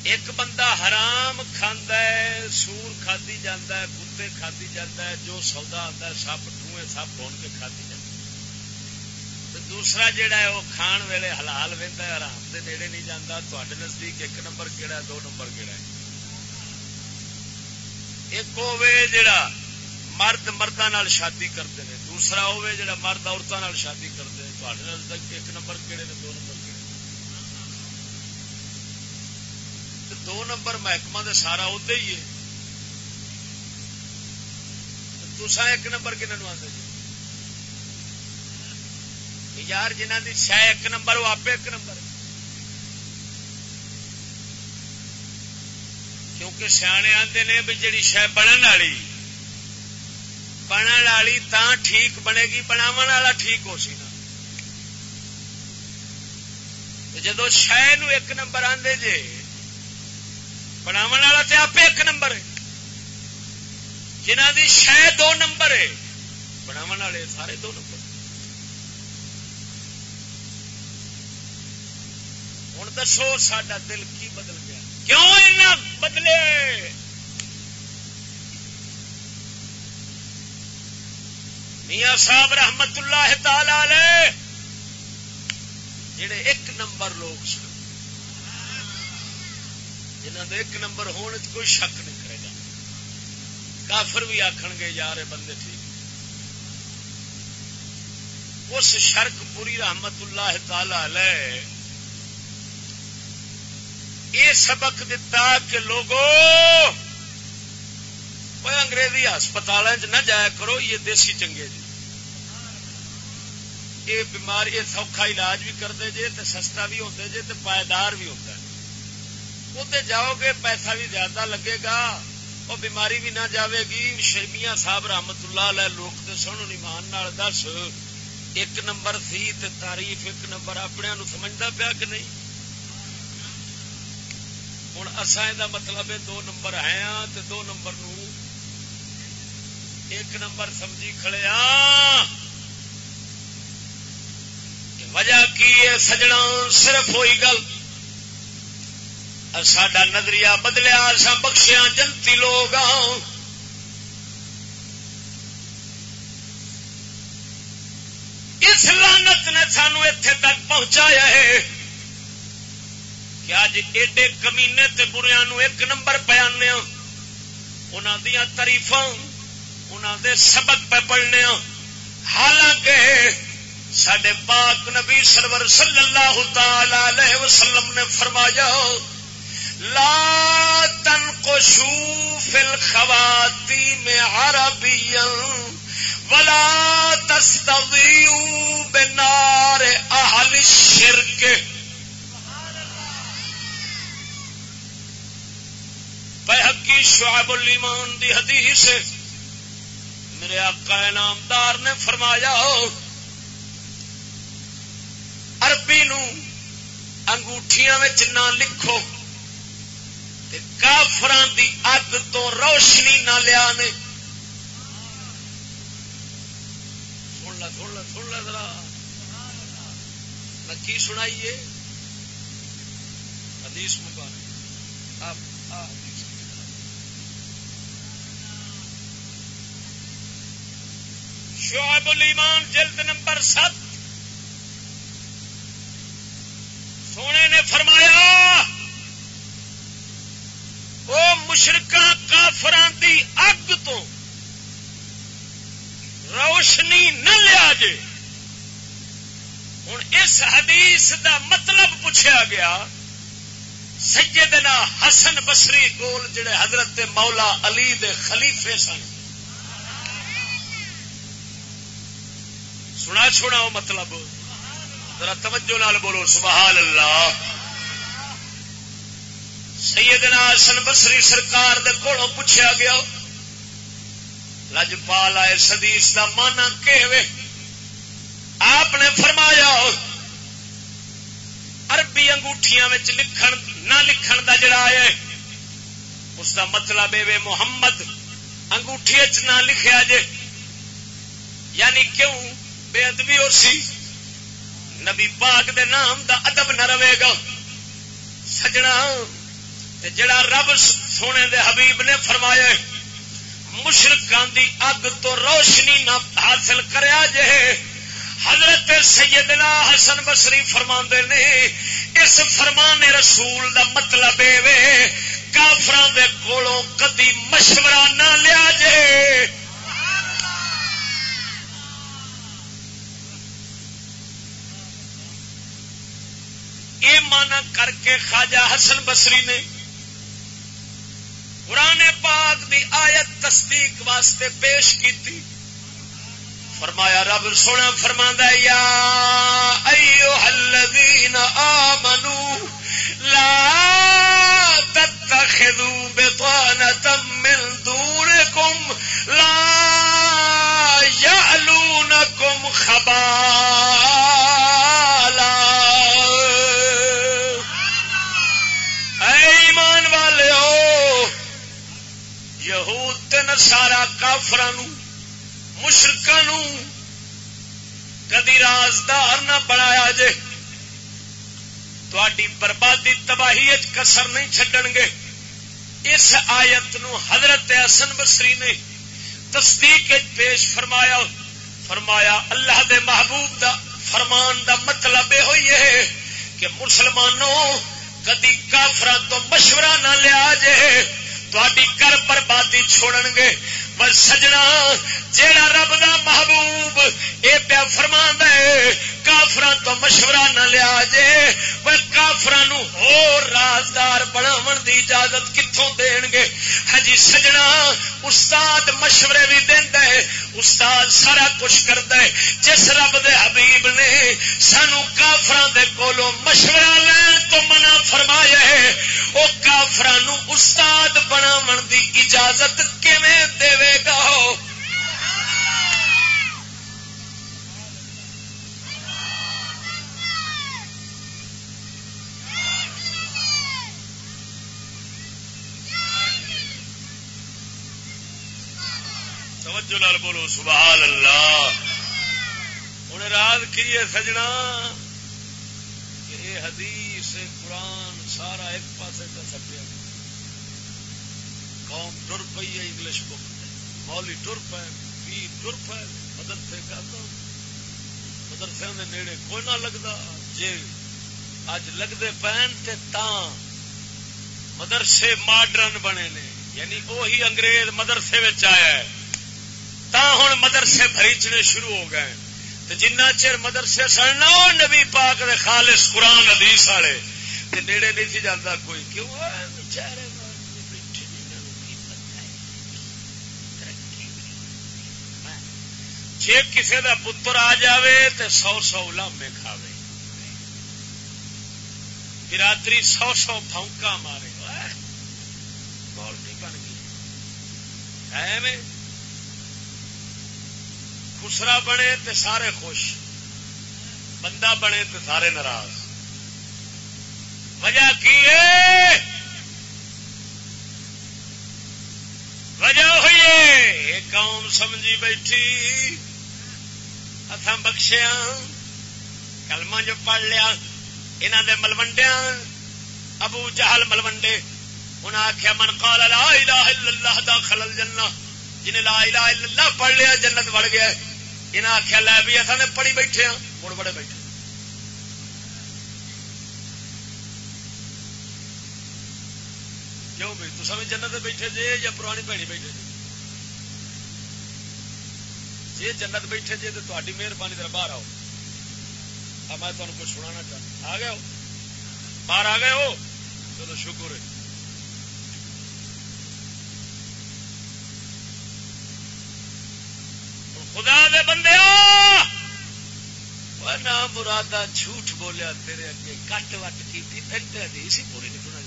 ایک بندہ حرام کھانا ہے، سور کھدی جانا ہے، کتے کھدی ہے، جو سودا آتا ہے، سپ ٹوئے سپ بون کے کھدی جاتا دوسرا جہا ہے، وہ کھان ویلے حلال وہدا ہے آرام کے نیڑے نہیں جانا تے نزدیک ایک نمبر کہڑا ہے، دو نمبر کہڑا ہے۔ ایک ہوے جڑا مرد مردہ شادی کرتے ہیں، دوسرا ہوے جڑا مرد عورتوں شادی کرتے ہیں۔ تک ایک نمبر کہڑے نے دو نمبر کہڑے دو نمبر محکمہ دے سارا ادے ہی ہے۔ تسا ایک نمبر کنہوں آتے جی؟ یار جنہ کی شہ ایک نمبر، وہ آپ ایک نمبر کیونکہ سیانے آتے نے بھی جی شہ بننے والی بننے والی تا ٹھیک بنے گی بناو والا ٹھیک ہو سی نا جدو شہ ایک نمبر آدھے جے بناو والا تو آپ ایک نمبر ہے جنہ دی شہ دو نمبر ہے بناو والے سارے دو نمبر ہوں دسو سڈا دل کی بدل گیا کیوں بدلے۔ میاں صاحب رحمت اللہ تعالی جڑے ایک نمبر لوگ سن جنہوں نے ایک نمبر ہونے کوئی شک نہیں کرے گا۔ کافر بھی آخر گے، یار بندے ٹھیک اس شرک پوری رحمت اللہ تعالی یہ سبق دتا کہ لوگوں انگریزی ہسپتال نہ جایا کرو، یہ دیسی چنگے جی۔ یہ بیماری یہ سوکھا علاج بھی کرتے جے تو سستا بھی ہوتے جے تو پائیدار بھی ہوتا ہے اتنے جاؤ گے، پیسہ بھی زیادہ لگے گا اور بیماری بھی نہ جاوے گی۔ شرمیا صاحب رحمت اللہ علیہ لوگ تو سن ایمان نال دس، ایک نمبر سی تعریف ایک نمبر اپنے سمجھتا پیا کہ نہیں؟ ہوں اصا یہ مطلب ہے دو نمبر ہے دو نمبر نو ایک نمبر سمجھی کھڑے ہاں وجہ کی ہے سجنا صرف ہوئی گل ساڈا نظریہ بدلیا سا بخشیا جنتی لوگ اس لانت نے سانو اتے تک پہنچایا ہے کہ اج ایڈے کمینے تے بریا ایک نمبر پہ آنے ہاں۔ انہوں دیا تریف انہوں دے سبق پہ پڑھنے ہاں۔ حالانکہ سڈے پاک نبی سرور صلی اللہ تعالی وسلم نے فرمایا، لا تن کو فل خواتی میں عربی ولا تستضيعوا بنار اهل الشرك بحقی شعب الایمان دی حدیث میرے آقا نامدار نے فرمایا عربی نو انگوٹھیاں نہ لکھو کافران دی اگ تو روشنی نہ لیا نے۔ کی سنائیے؟ حدیث مبارک۔ شعب الایمان جلد نمبر سات۔ سونے نے فرمایا وہ مشرقہ کافران دی اگ تو روشنی نہ لیا جے۔ ہوں اس حدیث دا مطلب پوچھا گیا، سیدنا حسن بسری کول جڑے حضرت مولا علی دے خلیفے سن۔ سنا چھوڑا وہ مطلب۔ ذرا توجہ نال بولو سبحان اللہ سیدنا حسن بسری سرکار دے کولوں پوچھا گیا، لجپال آئے سدیس کا مانا کہ آپ نے فرمایا، عربی انگوٹھیاں لکھن، نہ لکھن دا جڑا ہے، اس دا مطلب ہے محمد انگوٹھی نہ لکھیا جے۔ یعنی کیوں؟ بے ادبی ہو سی۔ نبی پاک دے نام دا ادب نہ رہے گا۔ سجنا۔ جڑا رب سونے دے حبیب نے فرمایا مشرقان دی اگ تو روشنی نہ حاصل کریا جے۔ حضرت سیدنا حسن بسری فرما نے، اس فرمان رسول دا مطلب کافران دے کولوں کدی مشورہ نہ لیا جے۔ یہ مانا کر کے خواجہ حسن بسری نے قرآن پاک دی آیت تصدیق واسطے پیش کی فرمایا، رب سونا فرما یا ایو الذین آمنو لا تتخذوا بطانة من دونكم لا يعلونكم خبار سارا کافر مشرق کدی رازدار نہ بنایا جے تھی بربادی تباہی کسر نہیں چڈن گے۔ اس آیت نو حضرت حسن بسری نے تصدیق پیش فرمایا۔ فرمایا، اللہ دے محبوب دا فرمان دا مطلب یہ ہوئی ہے کہ مسلمانوں کدی کافر تو مشورہ نہ لیا جے۔ تھی کر بربادی چھوڑ گے بس سجنا جیڑا رب دا محبوب اے پیا فرما دے کافر تو مشورہ نہ لیا جے کافر رازدار بناو دی اجازت کتوں دین گے ہاں جی سجنا استاد مشورے بھی دینا ہے استاد سارا کچھ کرتا ہے جس رب دے حبیب نے سانو کافران دے کولو مشورہ لین تو منع فرمایا ہے وہ کافران استاد بنا بناو دی اجازت کیویں دے گا توجہ نال بولو، سبحان اللہ۔ ہوں رات کی ہے سجنا یہ حدیث قرآن سارا ایک پاس کا سپیا قوم ٹر پی ہے انگلش بک مولی ٹر پے پی ٹر پے مدرسے کا مدرسے کے نیڑے کوئی نہ لگتا جی اج لگتے پہن تے تاں مدرسے ماڈرن بنے نے۔ یعنی وہی انگریز مدرسے آیا ہے۔ تا ہوں مدرسے بریچنے شروع ہو گئے تو جنہ چر مدرسے سن نبی پاک دے خالص قرآن حدیث والے۔ نیڑے نہیں سی جانا کوئی۔ کیوں؟ جی کسی کا پتر آ جائے تو سو سو لامے کھاوے۔ برادری سو سو فونکا مارے۔ بن گئی؟ خسرا بنے تے سارے خوش، بندہ بنے تے سارے ناراض۔ وجہ کی ہے؟ وجہ ہوئی ہے۔ قوم سمجھی بیٹھی۔ اتھا بخشیا کلمہ جو پڑھ لیا انہوں دے ملوڈیا ابو جہل ملوڈے انہیں آخیا من قال لا الہ الا اللہ داخل الجنہ جنہیں لا الہ الا اللہ پڑھ لیا جنت بڑھ گیا انہیں آخیا لے بھی اصل پڑھی بیٹھے ہاں مڑ بڑے بیٹھے کیوں بھائی تو سمجھ جنت بیٹھے جے یا پرانی بھنی بیٹھے جی جی جنت بیٹھے جی تو تاری مہربانی طرح باہر آؤ۔ میں تمہیں کچھ سنا چاہتا آ گئے ہو۔ باہر آ گئے ہو۔ چلو شکر ہے۔ خدا دے بندے نہ برادا جھوٹ بولیا تیرے اگے کٹ وٹ کی حدیث ہی پوری نہیں سنا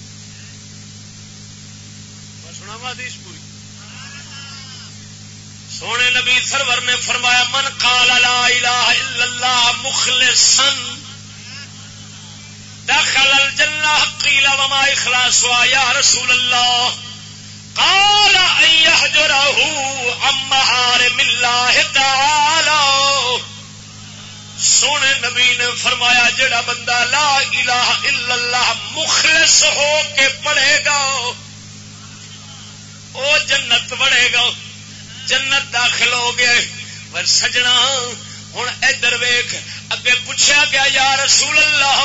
میں سنا حدیث پوری۔ سونے نبی سرور نے فرمایا، من قال لا الہ الا اللہ مخلصن دخل الجنہ قیل وما اخلاص یا رسول اللہ، قال ان يحجره عن محارم الله تعالى سونے نبی نے فرمایا، جڑا بندہ لا الہ الا اللہ مخلص ہو کے پڑھے گا او جنت بڑھے گا۔ جنت داخل ہو گئے۔ پر سجنا ہوں ادھر ویخ اگے پوچھا گیا، یا رسول اللہ،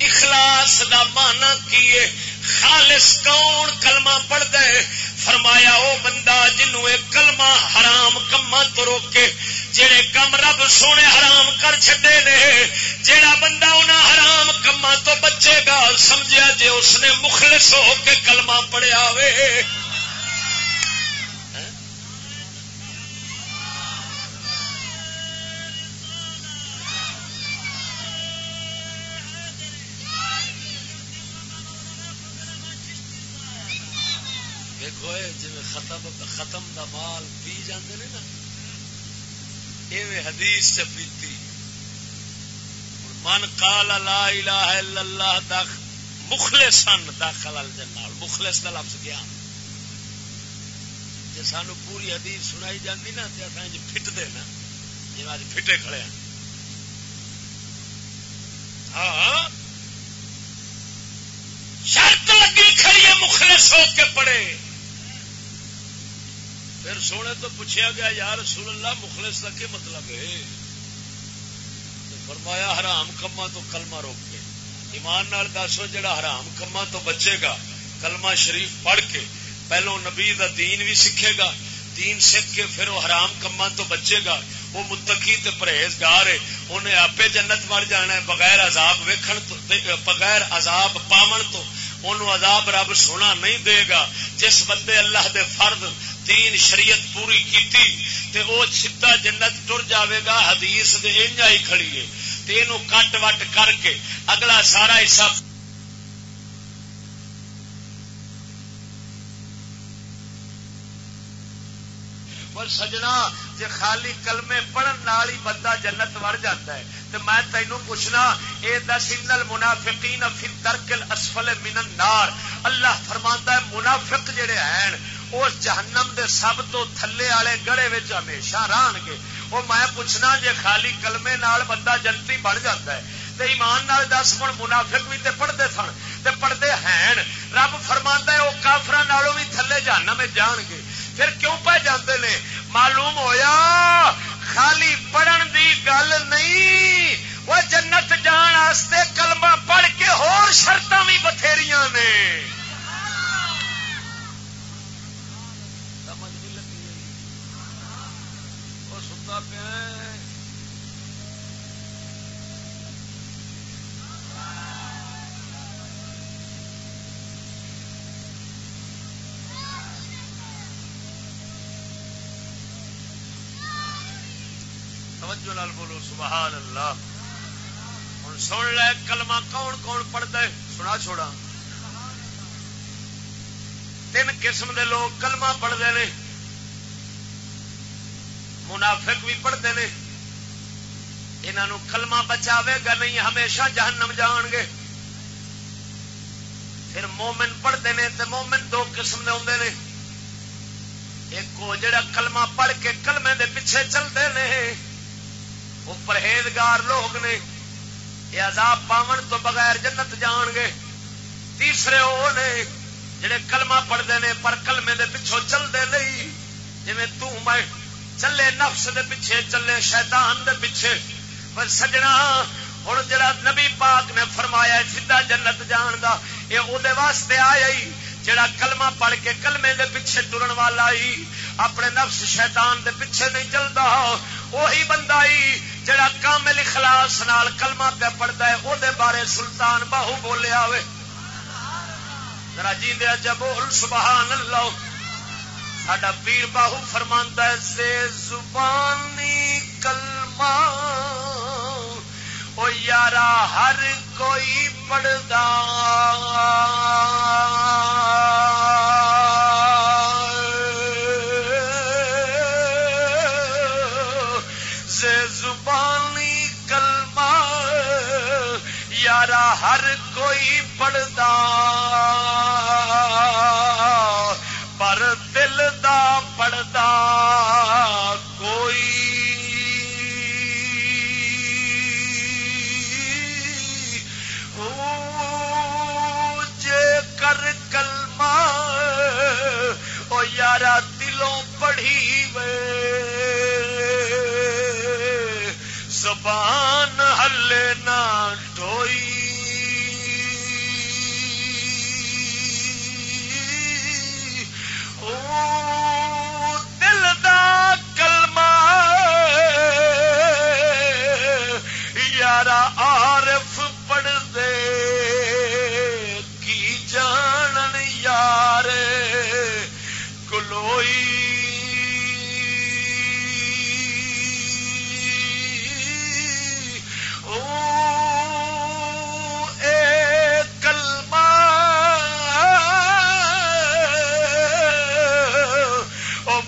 اخلاص دا مانا کیے خالص کون کلمہ پڑھ دے فرمایا، او بندہ جنوں کلمہ حرام کما تو روکے جڑے کم رب سونے حرام کر چھڈے نے، جیڑا بندہ انہاں حرام کما تو بچے گا سمجھا جے اس نے مخلص ہو کے کلمہ پڑھیا وے ختم ختم دا مال پی جاندے نے نا۔ حدیث سے پیتی من قال لا الہ الا اللہ دا مخلصن داخل الجنہ۔ مخلص دا لفظ گیا جی سانو پوری حدیث سنائی جاندی نا تے اساں جی پھٹ دے نا۔ جی آج پھٹے کھڑے ہاں۔, ہاں۔ شرط لگی کھڑی ہے مخلص ہو کے پڑے۔ پھر سونے تو پوچھا گیا یار رسول اللہ، مخلص کا کیا مطلب ہے؟ فرمایا، حرام کما تو کلمہ روک کے ایمان نال دسو، جڑا حرام کما تو بچے گا، کلمہ شریف پڑھ کے پہلو نبی دا دین بھی سیکھے گا۔ دین سیکھ کے پھر وہ حرام کما تو بچے گا۔ وہ متقی تے پرہیزگار ہے۔ انہیں آپ جنت مر جانا ہے، بغیر عذاب ویکھن تو، بغیر عذاب پاون تو، انہوں عذاب رب سونا نہیں دے گا۔ جس بندے اللہ دے فرد دین شریعت پوری کیتی تے او سیدھا جنت ٹر جاوے گا، حدیث دے انجا ہی کھڑی ہے۔ تے اینو کٹ وٹ کر کے اگلا سارا حصہ پر سجنا جی خالی کلمے پڑھن ہی بندہ جنت وڑ جاتا ہے۔ تو میں تینوں پوچھنا، اے دس انل منافقین فی درکل اسفل من النار۔ اللہ فرماندا ہے، منافق جڑے ہیں اس جہنم دے سب تو تھلے والے گڑے ہمیشہ رہن گے۔ وہ میں پوچھنا جے خالی کلمے نال بندہ جنتی بن جاتا ہے تے ایمان نال دس من منافق بھی تے پڑھتے سن، تے پڑھتے ہیں۔ رب فرما ہے وہ کافر نالوں بھی تھلے جہنم جان گے۔ پھر کیوں پہ جاندے نے؟ معلوم ہویا خالی پڑھن دی گل نہیں۔ وہ جنت جان واسطے کلمہ پڑھ کے ہور شرط بھی بتھیریاں نے۔ کلمہ پڑھتے ہیں منافق بھی پڑھتے ہیں انہوں کلمہ بچاوے گا نہیں، ہمیشہ جہنم جان گے۔ پھر مومن پڑھتے ہیں تو مومن دو قسم دے ہوں ایک وہ جڑا کلمہ پڑھ کے کلمے دے پیچھے چلتے ہیں وہ پرہیزگار لوگ نے۔ یہ عذاب پاون تو بغیر جنت جان گے۔ تیسرے وہ نے۔ جڑے کلمہ پڑھتے ہیں پر کلمے دے پچھوں چلتے نہیں۔ جی میں چلے نفس دے پیچھے چلے شیطان دے پیچھے پر سجنا ہوں جڑا نبی پاک نے فرمایا سیدا جنت جان کا یہ وہ واسطے آیا ہی۔ جڑا کلمہ پڑھ کے کلمے دے پیچھے ٹرن والا ہی، اپنے نفس شیطان دے پیچھے نہیں چلتا۔ وہی بندہ ہی جڑا کامل اخلاص نال کلمہ پہ پڑھتا ہے وہ بارے سلطان باہو بولیا ہوئے ذرا جی دیا جب بول سبحان اللہ ساڈا پیر باہو فرماندا ہے سے زبانی کلمہ، او یارا، ہر کوئی پڑھدا۔ ہر کوئی پڑھتا پڑھتا کوئی۔ جے کر کلمہ، او یارا دلوں پڑھی وے۔ زبان ہلے نہ ڈوئی عارف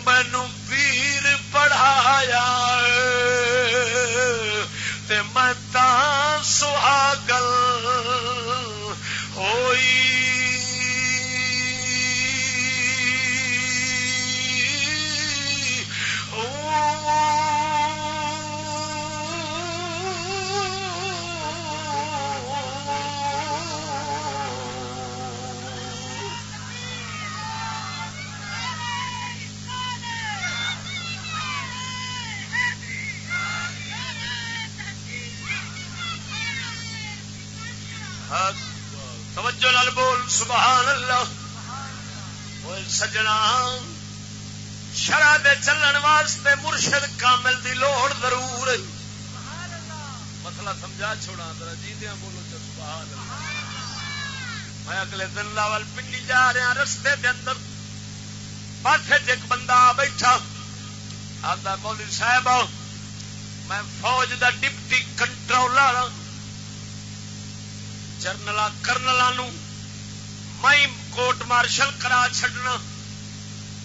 مینو اگلے دن لاول پنڈی جا رہا رستے دے اندر۔ پاسے ایک بندہ بیٹھا۔ آتا مولوی صاحب، میں فوج دا ڈپٹی کنٹرولر جرنل کرنل میں کوٹ مارشل کرا چڈنا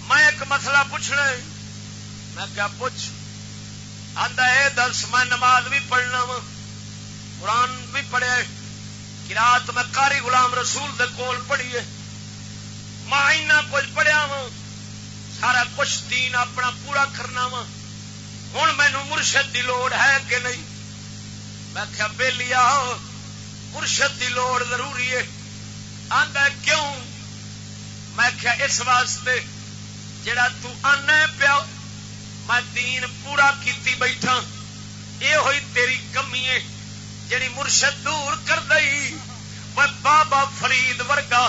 میں ایک مسئلہ پوچھنا میں کیا پوچھ۔ آدھا اے دس، میں نماز بھی پڑھنا وا، قرآن بھی پڑھے رات میں کاری غلام رسول دے کول پڑھیے۔ میں کچھ پڑھیا وا سارا کچھ دین اپنا پورا کرنا وا ہوں مینو مرشد دی لوڑ ہے کہ نہیں؟ میں کیا بے لیا مرشد دی لوڑ ضروری ہے۔ آدھا کیوں؟ میں کیا اس واسطے جڑا تنا پیا، میں دین پورا کیتی بیٹھا۔ یہ ہوئی تیری کمی ہے۔ جڑی مرشد دور کر دئی بابا فرید ورگا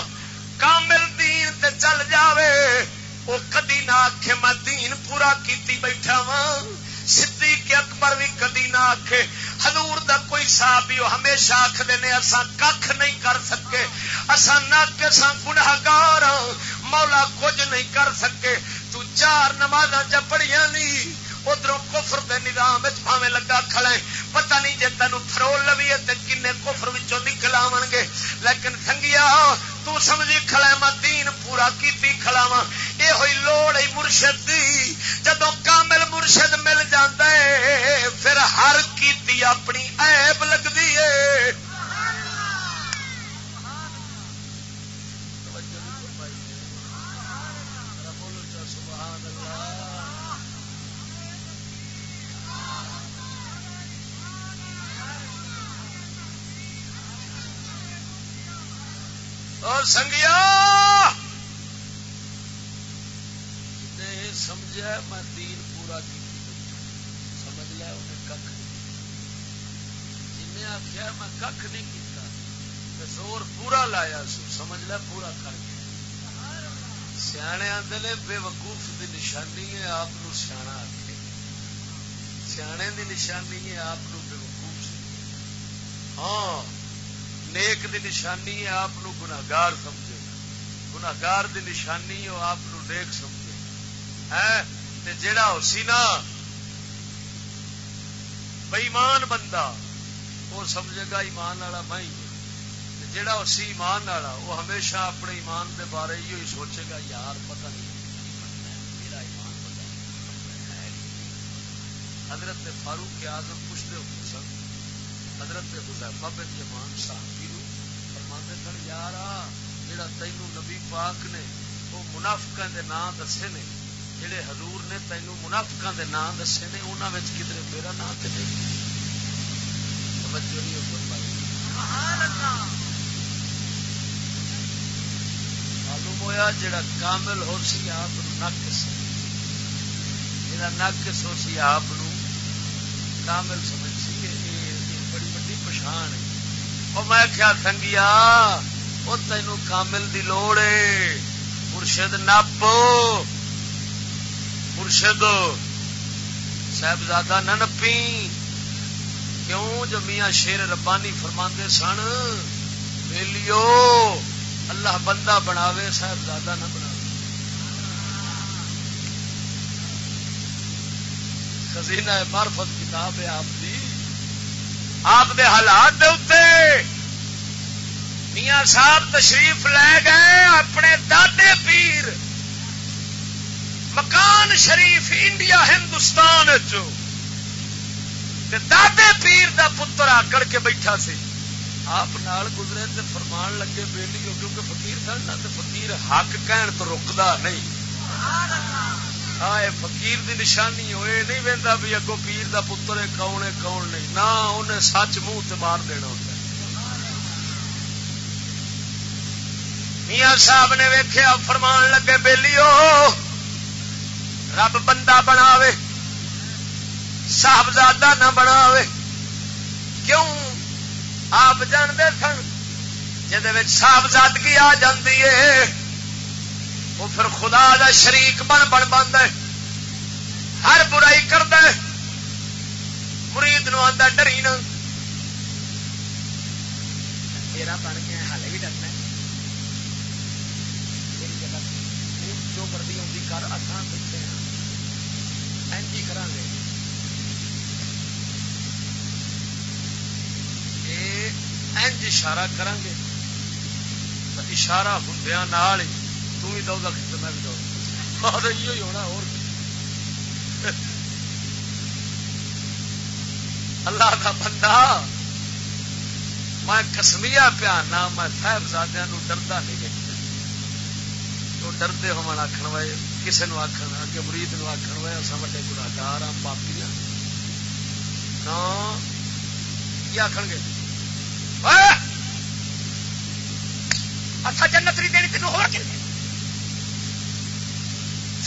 کامل دین تے چل جاوے۔ وہ کدی نہ آخ میں دین پورا کیتی بیٹھا وا صدیق اکبر بھی کدی نہ آخے ہزور دا کوئی صاحب بھی ہمیشہ آخر نے اصا کھ نہیں کر سکے۔ اصا نہ کسا گناگار ہاں۔ مولا کچھ نہیں کر سکے۔ تو چار نماز پڑھیا نہیں ادھر کفر دے نظام بھاوے لگا کھڑے پتہ نہیں جی تین فرول لوی کن کفر نکل آ گے۔ لیکن سنگیا، تو سمجھی کھڑا میں دین پورا کیتی کھڑا یہ ہوئی لوڑ ہی مرشد دی۔ جدو کامل مرشد مل جاندے پھر ہر کیتی اپنی عیب لگتی ہے۔ سنگیا سمجھا میں دین پورا کی سمجھ لیا انہیں کھ جن آخیا میں کھ نہیں کیتا زور پورا لایا سو سمجھ لیا پورا کر کے سیانے آتے نے بے وقوف کی نشانی ہے آپ سیاح آخے سیانے کی نشانی ہے آپ بے وقوف ہاں نیک دی نشانی ہے، آپ گناگار سمجھے۔ گناگار دی نشانی ہے آپ نیک سمجھے۔ ہے؟ جڑا نا بےمان بندہ، وہ سمجھے گا ایمان والا میں جڑا ہو سی ایمان والا، وہ ہمیشہ اپنے ایمان دے بارے ہی سوچے گا، یار پتہ نہیں میرا ایمان پتا حضرت فاروق آزم پوچھتے ہوتے سن حضرت حضیفہ بن جمان صاحب جی سن یار جا تینوں نبی پاک نے وہ منافقا کے نام دسے نے جہے حضور نے تینوں منافقا کے نام دسے نے انہوں کدھر میرا نام تو نہیں۔ سبحان اللہ معلوم ہوا جڑا کامل ہو سی آپ نقص جا نقص ہو سی آپ کامل سمجھ بڑی پچھان ہے میں کیا سنگیا وہ تینوں کامل دی لوڑ ہے۔ مرشد نپ مرشد، صاحبزادہ نہ نپی۔ کیوں جو میاں شیر ربانی فرما سن؟ ویلیو اللہ بندہ بناوے، صاحبزادہ نہ بنا خزینہ معرفت کتاب ہے آپ کی آپ دے حالات دے اتنے میاں صاحب تشریف لے گئے، اپنے دادے پیر۔ مکان شریف انڈیا، ہندوستان چو تے دادے پیر دا پتر آکڑ کے بیٹھا سی۔ آپ نال گزرے تے فرمان لگے بیلی کیونکہ فقیر سن فقیر حق کہن تو رکدا نہیں۔ ہاں فقیر دی نشانی ہوئے، نہیں وہدا بھی اگو پیر دا پتر ہے، کون ہے، کون نہیں۔ نہ انہیں سچ منہ تے مار دینا ہوتا ہے۔ میاں صاحب نے ویخیا فرمان لگے بےلی رب بندہ بناوے، صاحبزادہ نہ بناوے۔ کیوں؟ آپ جانتے سن صاحبزادگی آ جاتی ہے وہ پھر خدا دا شریک بن بن بند ہر برائی کرد مرید نو آتا ڈری نا میرا بن گیا ہالے بھی ڈرنا جو مرضی آتی کر آسان دکھتے ہیں۔ اینجی کرا گے اینج اشارہ کریں گے اشارہ ہوں نال ہی۔ تھی دو دکھ میں بھی دو ہی ہونا، اور اللہ کا بندہ، میں کسمیا پیا نہ، میں صاحبزادیا ڈردا نہیں تو ڈرتے ہو آخر وے کسی نو آخر اگے مرید نو آخر وے اصل وڈے گناگار ہاں پاپی ہاں کی آخر گے؟ اچھا جنت نہیں دینی تین ہو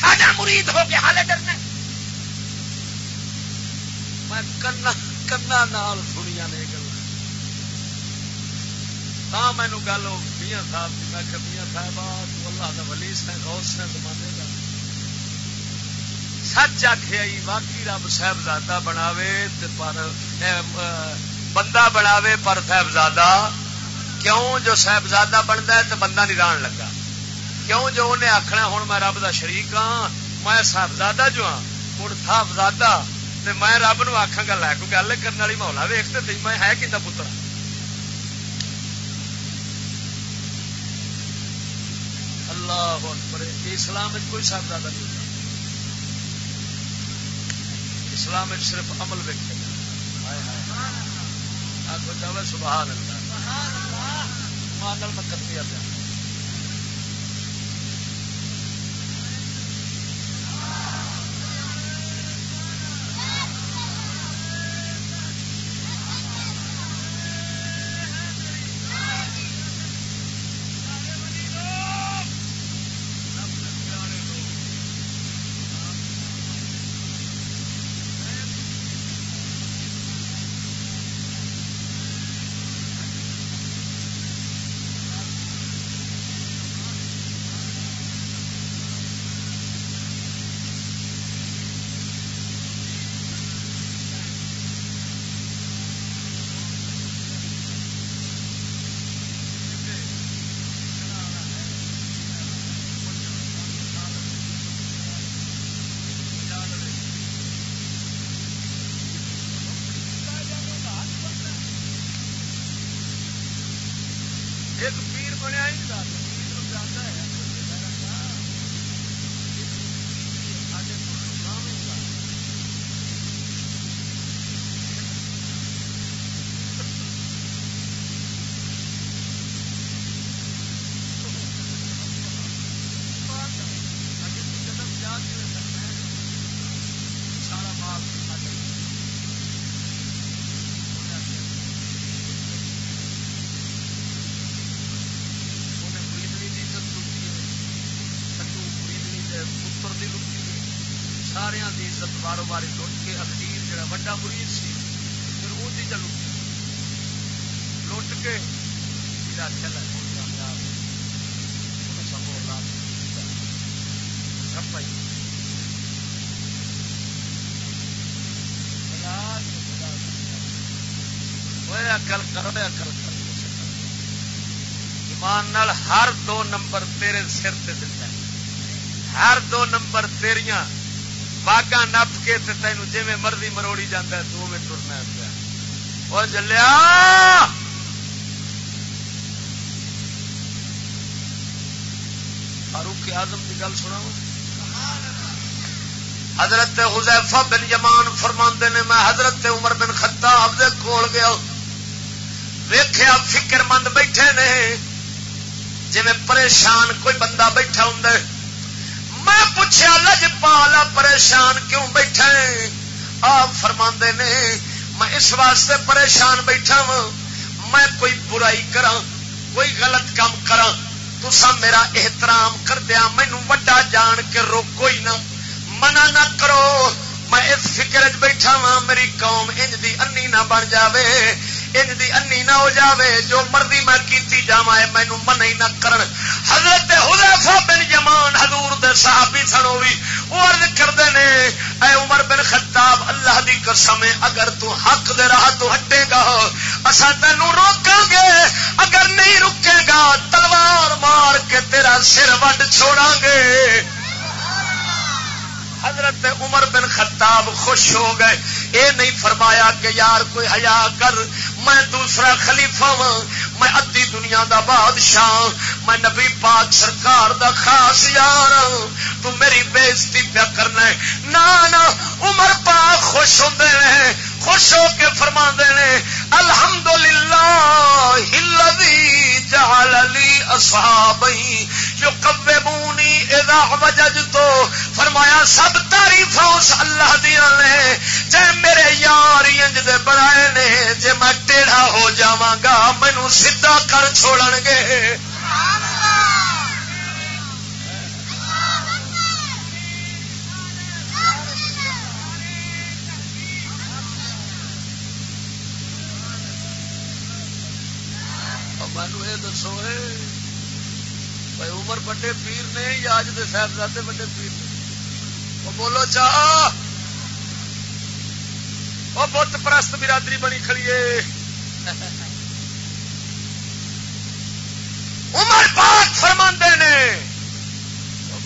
ساڈا مرید ہو کے حالے ڈرنا میں کنا کنا نال سنیا نے گلا ہاں مینو گل میاں صاحب کی میں کہ میاں صاحب اللہ کا ولی سے غوث نے زمانے کا سچ آخیا واقعی رب صاحبزادہ بناوے پر بندہ بناوے پر صاحبزادہ۔ کیوں؟ جو صاحبزادہ بنتا ہے تو بندہ نہیں ران لگا۔ کیوں جو انہیں آخنا ہوں میں رب کا شریق ہاں میں صاحبزادہ جو ہاں مڑ صاحبزادہ میں رب نو آخا گا لے کو گل کرنے والی مولا ویختے میں ہے کہ پتر؟ اللہ اسلام کوئی صاحبزادہ نہیں ہوتا۔ اسلام صرف عمل ویکے آخو چاہے سبحان اللہ۔ مان میں کتیا پیا باغا تین جی مرضی مروڑی جانا تو میں ٹرنا پیا۔ وہ جلیا! فاروق آزم کی گل سنا حضرت حزیفہ بن یمان فرما نے، میں حضرت عمر بن خطاب دے کول گیا۔ ویخیا فکر مند بیٹھے نے جی پریشان کوئی بندہ بیٹھا ہوں میں پوچھا لج پالا پریشان کیوں بیٹھا آپ فرما نے، میں اس واسطے پریشان بیٹھا وا میں کوئی برائی کرا کوئی غلط کام کرا تسا میرا احترام کر دیا مینو وڈا جان کے روکو ہی نہ، منع نہ کرو۔ میں اس فکر چ بیٹھا وا میری قوم انج دی انی نہ بن جاوے۔ ان دی انی نہ ہو جاوے، جو مرضی میں کیتی جاواں مینوں من ہی نہ کرن۔ حضرت حذیفہ بن یمان حضور دے صحابی سن وی، او عرض کردے نے، اے عمر بن خطاب، اللہ دی قسم اگر تو حق دے راہ تو ہٹے گا اسا تینوں روکاں گے، اگر نہیں رکے گا، تلوار مار کے تیرا سر وڈ چھوڑاں گے۔ حضرت عمر بن خطاب خوش ہو گئے۔ اے نہیں فرمایا کہ یار کوئی حیا کر، میں دوسرا خلیفہ ہوں میں ادی دنیا دا بادشاہ ہاں، میں نبی پاک سرکار دا خاص یار ہاں۔ تو میری بےزتی پیا کرنا نہ عمر پاک خوش ہوتے ہیں خوش ہو کے فرما دینے الحمد للہ جہل اصحابی جو کبے بونی ادا وجج تو فرمایا، سب تعریف اس اللہ دیا نے چاہے میرے یار انج دے بنائے نے، جے میں ٹیڑھا ہو جاواں مینو سیدھا کر چھوڑ گے۔ دسو بھائی عمر بڑے پیر نے یا اج دے صاحبزادے بڑے پیر نے۔ وہ بولو چاہ وہ بت پرست برادری بنی کھڑیے عمر پاک فرما نے۔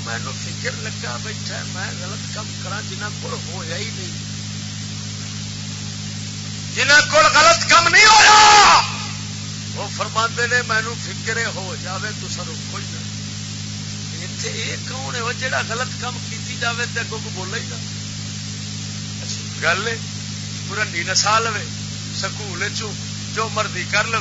مینو فکر لگا بیٹھا میں غلط کام کرا جنہ کو ہوا ہی نہیں۔ جنہ کو غلط کام نہیں ہوا فرما نے مینو فکر ہو جائے تو سر کوئی نہ اتنے یہ کون ہے وہ جڑا غلط کام کی جائے تو اگوں کو بولا ہی نہ گل مرنڈی نسا لو سکول جو مرضی کر لو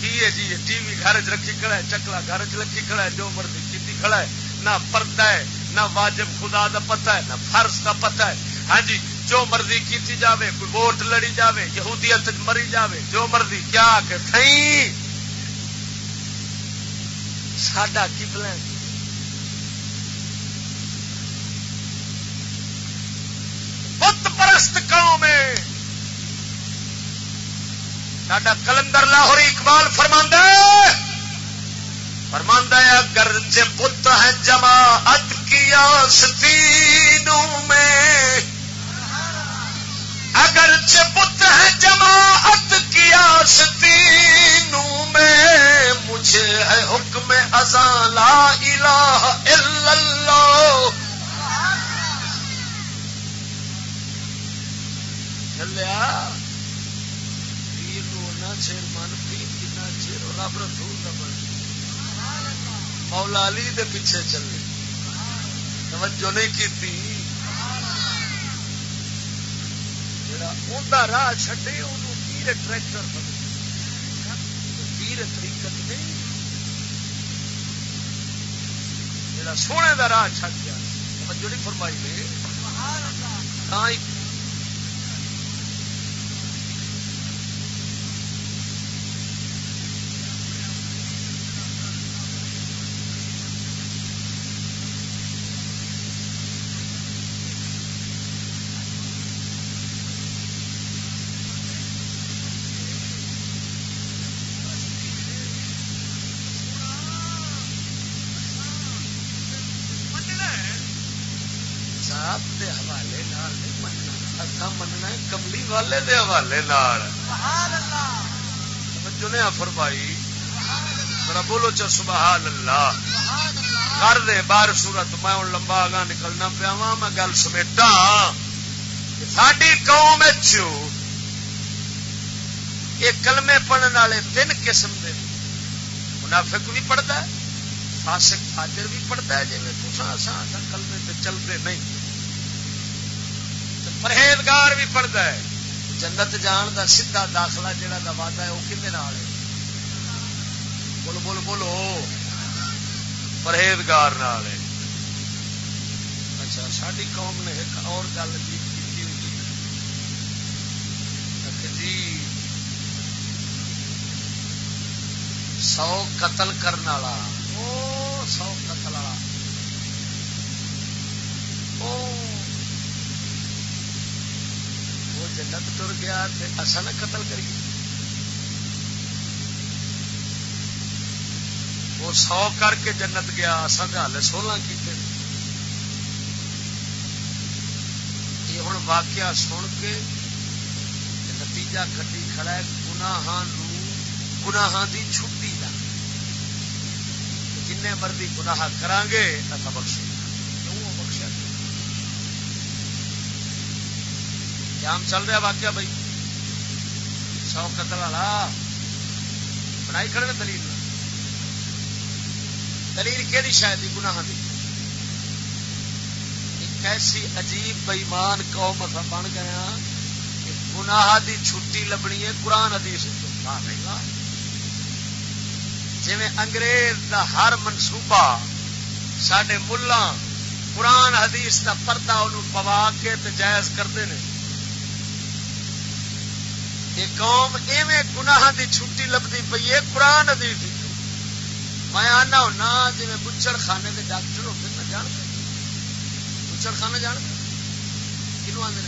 کی ہے جی ٹی وی گھر چ رکھی کھڑا ہے، چکلا گھر چ رکھی کھڑا ہے، جو مرضی کی کھڑا ہے، نہ پردا ہے، نہ واجب خدا دا پتہ ہے، نہ فرض کا پتہ ہے۔ ہاں جی جو مرضی کی جاوے، کوئی ووٹ لڑی جاوے، یہودیت مری جاوے، جو مرضی کیا کہ ساڈا کی پلان بت پرست قوم ہے ساڈا کلندر لاہور اقبال فرماندہ فرماندہ ہے اگر بت ہے جماعت کی آستینوں میں اگر بت ہے جماعت کی آستینوں میں مجھے ہے حکم ازان لا الہ الا اللہ۔ چلیا؟ چیر من پی جنا چیر، رب رسول کا بن مولا علی دے پیچھے چلے۔ توجہ نہیں کی راہ چڈے انہوں پیر ٹریکٹر پیر طریقت نہیں جڑا سونے کا راہ چڈ گیا نہیں فرمائی دے حوالے چنیا فرمائی۔ میرا بولو چا سبحان اللہ کر دے بار سورت۔ میں ہوں لمبا آگا نکلنا پیا وا میں گل سمیٹا ساری قوم یہ کلمے پڑھنے والے تین قسم کے منافق بھی پڑھتا ہے، فاسق، فاجر بھی پڑھتا ہے جی تصا کلمے چلتے نہیں۔ پرہیزگار بھی پڑھتا ہے۔ جنت جان دا سیدھا داخلہ جہاں دا وعدہ ہے، وہ کھے بولو بولو بولو۔ پرہیزگار اچھا ساری قوم نے ایک اور گل کی جی سو قتل کرنے والا۔ سو قتل جنت تر گیا اصا نہ قتل کریے۔ وہ سو کر کے جنت گیا اصا تو سولہ کیتے۔ یہ ہوں واقعہ سن کے نتیجہ کٹی کھڑا ہے گنا گناہ دی چھٹی کا جن مرضی گناہ کران گے اصا بخشے جام چل رہا واقعہ بھائی۔ سو قتل والا بنائی کھڑے دلیل دلیل کہڑی شاید گناہ دی۔ ایک ایسی عجیب بےمان قوم بن گیا ہاں کہ گناہ دی چھٹی لبنی ہے قرآن حدیث جی انگریز دا ہر منصوبہ سڈے ملا قرآن حدیث دا پردہ انہوں پوا کے جائز کرتے ہیں یہ قوم ایویں گناہ دی چھٹی لبھی پی ہے، قرآن حدیث میں آنا ہونا جی بچڑ خانے کے ڈاکٹر ہوتے ہیں جان بچڑ خانے جان کنو آدھے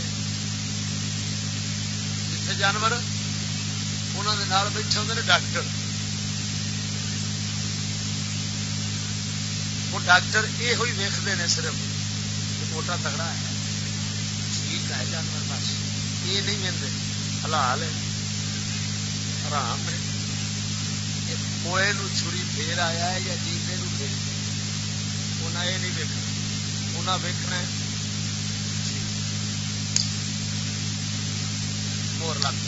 جتنے جانور انہوں نے بیٹھے ہوتے ہیں ڈاکٹر۔ وہ ڈاکٹر یہ ہوئی ویختے ہیں صرف موٹا تگڑا ہے۔ ٹھیک ہے جانور، بس۔ یہ نہیں ملتے حلال ہے آرام ہے موئے نو چھری پھیر آیا ہے یا جیتے پھیر انہیں یہ نہیں ویکنا انہیں ویکنا اور لگ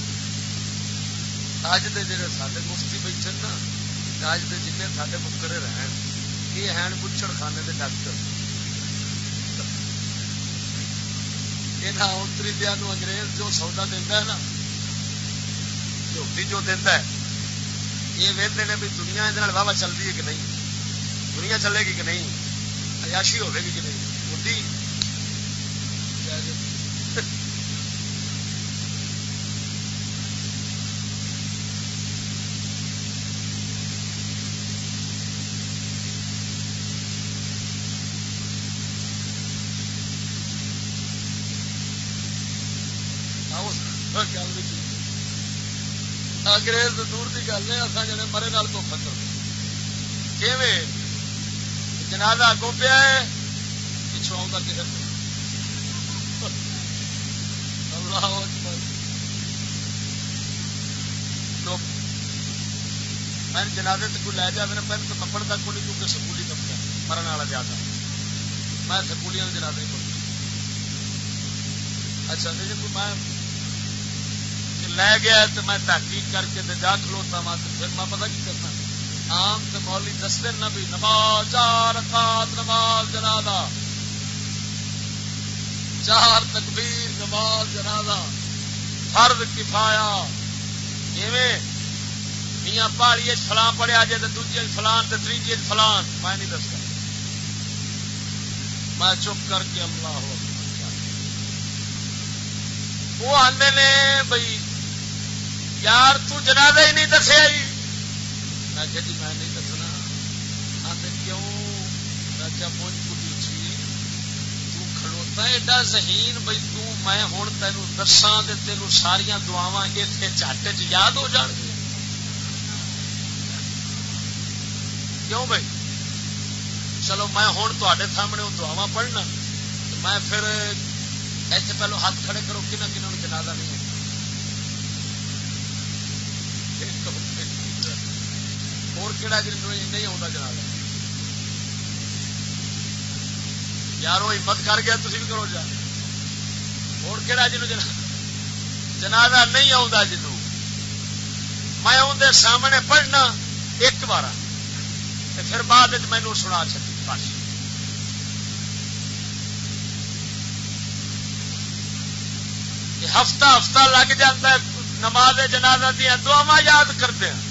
اج دے جڑے سارے مفتی بیٹھے نا اج دے جن سارے مکرے رہن یہ ہیں بچڑ خانے کے ڈاکٹر یہاں اتری دیا انگریز جو سودا دینا ہے نا جو دینا ہے، یہ وہدے نے بھی دنیا یہ واہ چلتی ہے کہ نہیں؟ دنیا چلے گی کہ نہیں؟ عیاشی ہوگی کہ نہیں؟ بڑھی انگریز دور کی گل ہے اصل جڑے مرے نال دھوکھا کر جنازہ اگوں پیا ہے پچھو آؤں گا کسی میں جنازے تک لے جا میرا پہلے تو کپڑ تک کو نہیں، کیونکہ سکولی کپڑا مرن والا زیادہ میں سکولیاں جنازے پڑھ اچھا جی میں لے گیا تو میں تحقیق کر کے جا کھلوتا وا تو پھر میں پتا کی کرنا آم تو مولی دس دن نہ بھی نماز، چار رکعت نماز جنازہ۔ چار تکبیر نماز جنازہ۔ فرد کفایا میاں پہاڑی فلان پڑیا جائے تو دوجے فلان تو تیجے فلان میں نہیں دستا۔ میں چپ کر کے اللہ ہو۔ وہ آدھے نے بھائی یار تنازہ ہی نہیں دسیا جی۔ میں کہ جی میں نہیں دسنا۔ آتے کیوں؟ راجا جی، موج کٹی چی کھلوتا ایڈا ذہین۔ بھائی میں ہوں تین دساں تین ساریا دعوا اتنے چٹ چ یاد ہو جان۔ گیا کیوں بھائی؟ چلو میں ہوں تے سامنے وہ دعوا پڑھنا۔ میں پھر ایسے پہلو ہاتھ کھڑے کرو کنہ کنہ جنازہ نہیں کہڑا جی نہیں آتا جناب۔ یار وہ ہمت کر گیا تھی بھی کرو جا۔ اور کہڑا جنوب جنازہ نہیں آتا جنوب میں اندر سامنے پڑھنا ایک بار۔ پھر بعد مینو سنا چکی بس۔ ہفتہ ہفتہ لگ جاتا ہے نماز جنازہ دیا دعوا یاد کرتے ہیں۔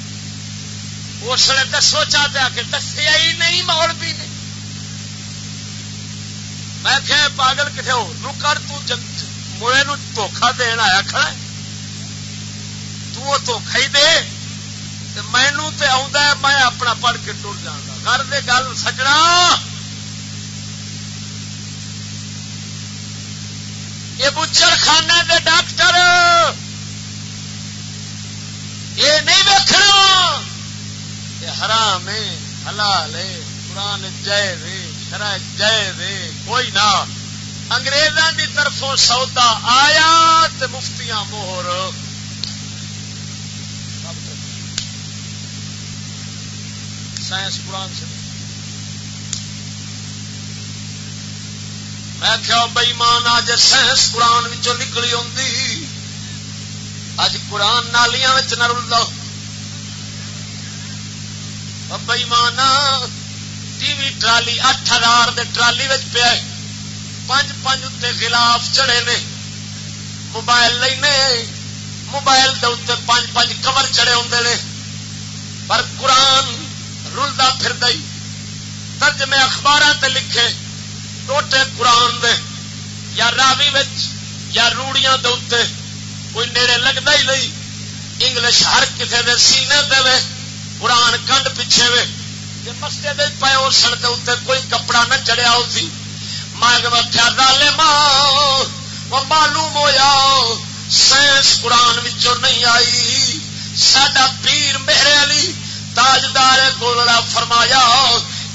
اس لیے دسو چاہتے آ کے دسیا ہی نہیں ماحول بھی نہیں میں کہ پاگل کتنے ہو؟ کر تڑے دھوکھا دین آیا کھڑا دھوکھا ہی دے۔ مینو تے آ میں اپنا پڑھ کے ٹر جانا گھر دے گل سجنا۔ یہ بچر خانے دے ڈاکٹر۔ یہ نہیں ویکنا حرام ہے، حلال قرآن جائے دے شرح جائے دے کوئی نہ۔ انگریزوں کی طرفوں سودا آیا مفتیاں موہر سائنس قرآن سے۔ میں کیا بئی مان آج سائنس قرآن نکلی آتی اج قرآن نالیاں نہ رل لو بئی مان ٹی وی ٹرالی اٹھ ہزار ٹرالی پیا پانچ پانچ اتنے خلاف چڑے نے۔ موبائل لینے۔ موبائل دے اتنے پانچ پانچ کور چڑے ہوں نے۔ پر قرآن رلدا پھر دئی ترجمے اخبار تے لکھے۔ ٹوٹے قرآن دے۔ یا راوی وچ یا روڑیاں دے اتنے کوئی نیڑے لگتا ہی نہیں۔ انگلش ہر کسی دے سینے دے قرآن کنڈ پیچھے وے جی مسجد پے اور سن دے اتنے کوئی کپڑا نہ چڑیا اسی میں کیا دالے ماں وہ معلوم ہوا سائنس قرآن نہیں آئی۔ سڈا پیر میرے علی تاجدار کو فرمایا،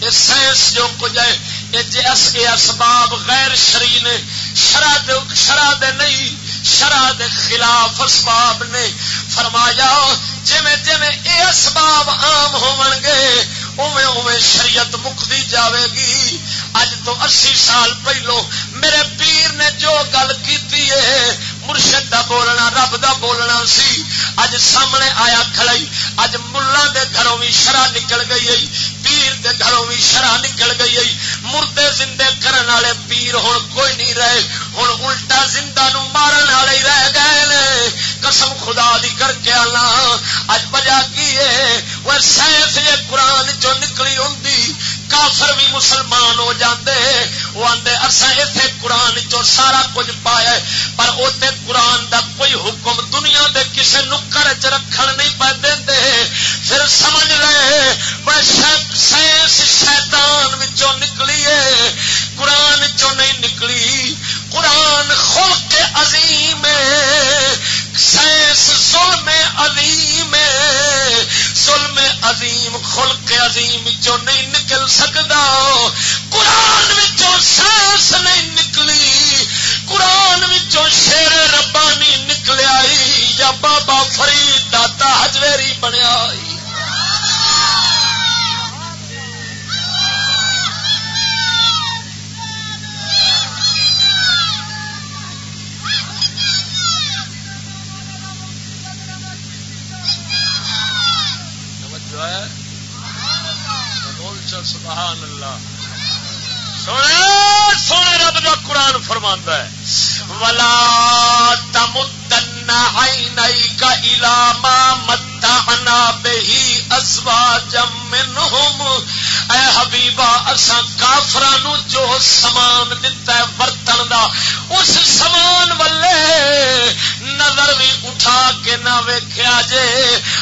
یہ سائنس جو کچھ ہے جی اس کے اسباب غیر شری نے شرح شرح دے نہیں شرح دے خلاف اسباب نے فرمایا جی جی یہ اسباب عام ہو گے اوے اوے شریعت مکتی جاوے گی۔ اج تو اسی سال پہلو میرے پیر نے جو گل کی مرشد دا بولنا، رب دا بولنا سی۔ اج سامنے آیا کھڑائی، اج ملان دے گھروں بھی شرح نکل گئی پیر دے گھروں بھی شرح نکل گئی مردے زندے کرن والے پیر ہوں کوئی نہیں رہے۔ ہوں الٹا زندہ نو مارن والے رہ گئے قسم خدا دی کر کے آنا۔ اج بجا کی وہ سائنس یہ قرآن چ نکلی ہوں کافر بھی مسلمان ہو جاندے۔ وہ آدھے اصا اتنے قرآن چو سارا کچھ پایا پر اتنے قرآن دا کوئی حکم دنیا دے کسے نکر چ رکھن نہیں پہ دے پھر سمجھ لے میں سائنس شیطان وچوں نکلی ہے۔ قرآن چو نہیں نکلی۔ قرآن خلق عظیم سائنس ظلم عظیم ظلم عظیم، خلق عظیم چو نہیں نکل سکتا قرآن سائنس نہیں نکلی، قرآن شیر ربانی نکلیا یا بابا فرید داتا ہجویری بنیا جو ہے بول چل سبحان اللہ سونے سونے رب کا قرآن فرما ہے۔ ولا تمدن عینیک الى ما متعنا به ازواجا منهم۔ اے حبیبا اسا کافرانو جو سامان دتا ہے برتن دا، اس سامان والے نظر بھی اٹھا کے نہ ویکھیا جے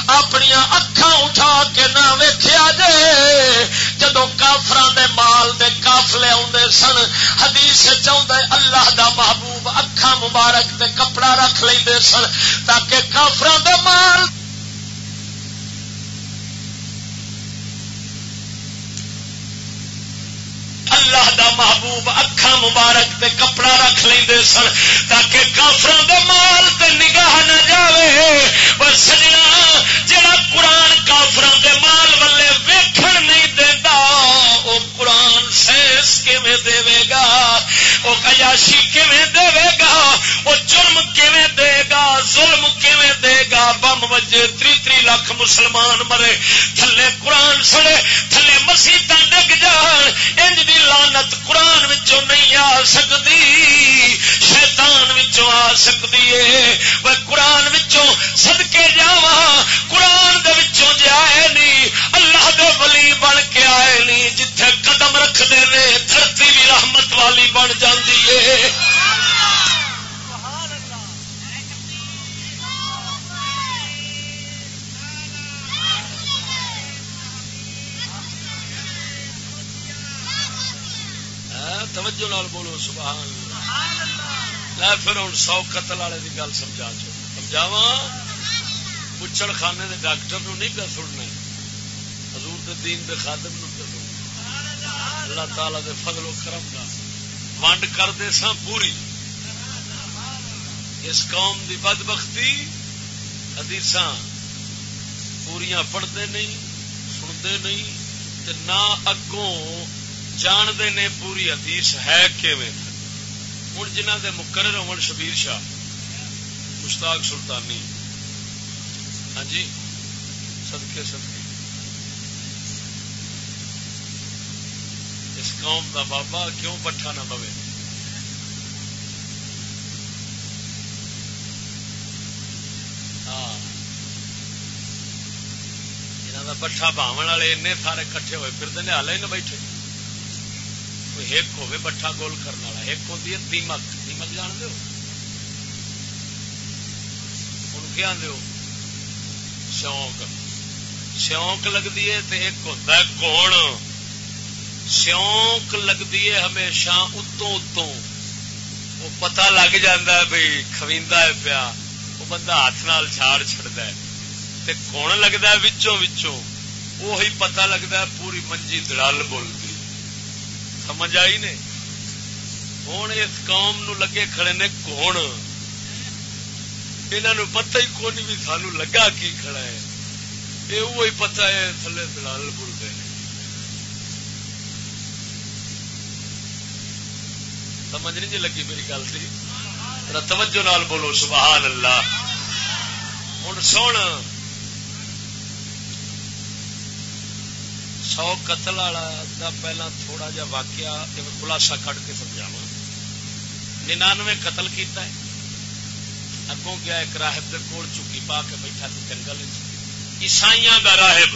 اپنی اکھاں اٹھا کے نہ ویکھیا جے۔ جدو کافران دے مال دے کافلے آدھے سن، حدیث چاہتا اللہ دا محبوب اکھا مبارک تے کپڑا رکھ لے سن تاکہ کافران دے مال اللہ دا محبوب اکھا مبارک تے کپڑا رکھ لیں سن تاکہ کافران دے مال تے نگاہ نہ جاوے۔ پر سجنا، جڑا قرآن کافران دے مال والے ویکھن نہیں دینا وہ قرآن سیس کیویں دے گا؟ وہ کیاشی کیویں دے گا؟ وہ جرم کیویں دے گا؟ ظلم کیویں دے گا؟ بم وجے لاکھ مسلمان مرے، تھلے قرآن سڑے تھلے مسیح ڈگ جان، انج دی لانت قرآن وچوں نہیں آ سکتی، شیطان وچوں آ سکتی ہے وہ قرآن وچوں صدقے جاواں سو قتل والے کی گل سمجھا چو سمجھاوا پچھڑ خانے کے ڈاکٹر نو نہیں پہ سننا حضور تے دین دے خادم نو تے اللہ تعالی دے فضل و کرم دا ونڈ کر دے سا پوری۔ اس قوم دی بدبختی حدیث پوریاں پڑھتے نہیں، سنتے نہیں، تے نہ اگوں جانتے نے پوری حدیث ہے کیویں؟ ہوں جنہ دے مقرر ہو شبیر شاہ مشتاق سلطانی۔ ہاں جی سدکے سدکے اس قوم دا بابا کیوں پٹھا نہ پوے؟ ہاں۔ جہاں پٹھا باون والے این سارے کٹھے ہوئے پھر دن ہال نہ بیٹھے۔ ایک ہوے بٹھا گول کرنے والا، ایک ہوتی ہے دیمک۔ دیمک جان دو کیا دو شوق شوق لگتی ہے تو ایک ہوتا ہے کون سیونک لگتی ہے ہمیشہ اتوں اتوں۔ وہ پتا لگ جا بھائی خویندا ہے پیا۔ وہ بندہ ہاتھ نال چھاڑ چڑتا ہے۔ کون لگتا ہے وچوں وچوں۔ وہی پتا لگتا ہے پوری منجی دڑل بولتی سمجھ آئی نے ہوں اس قوم نو لگے کھڑے نے کون؟ انہوں پتہ ہی کون بھی سانو لگا کی کھڑا ہے۔ یہ وہی پتا ہے تھلے دلال بولتے ہیں۔ سمجھ نہیں جی لگی میری گل سی توجہ نال بولو، سبحان اللہ۔ ہوں سن سو قتل والا پہلا تھوڑا جا واقعہ خلاصہ کٹ کے سمجھاوا ننانوے قتل کیتا ہے۔ اگوں گیا ایک راہب کے کول چکی پا کے بیٹھا تھی جنگل عیسائی کا راہب۔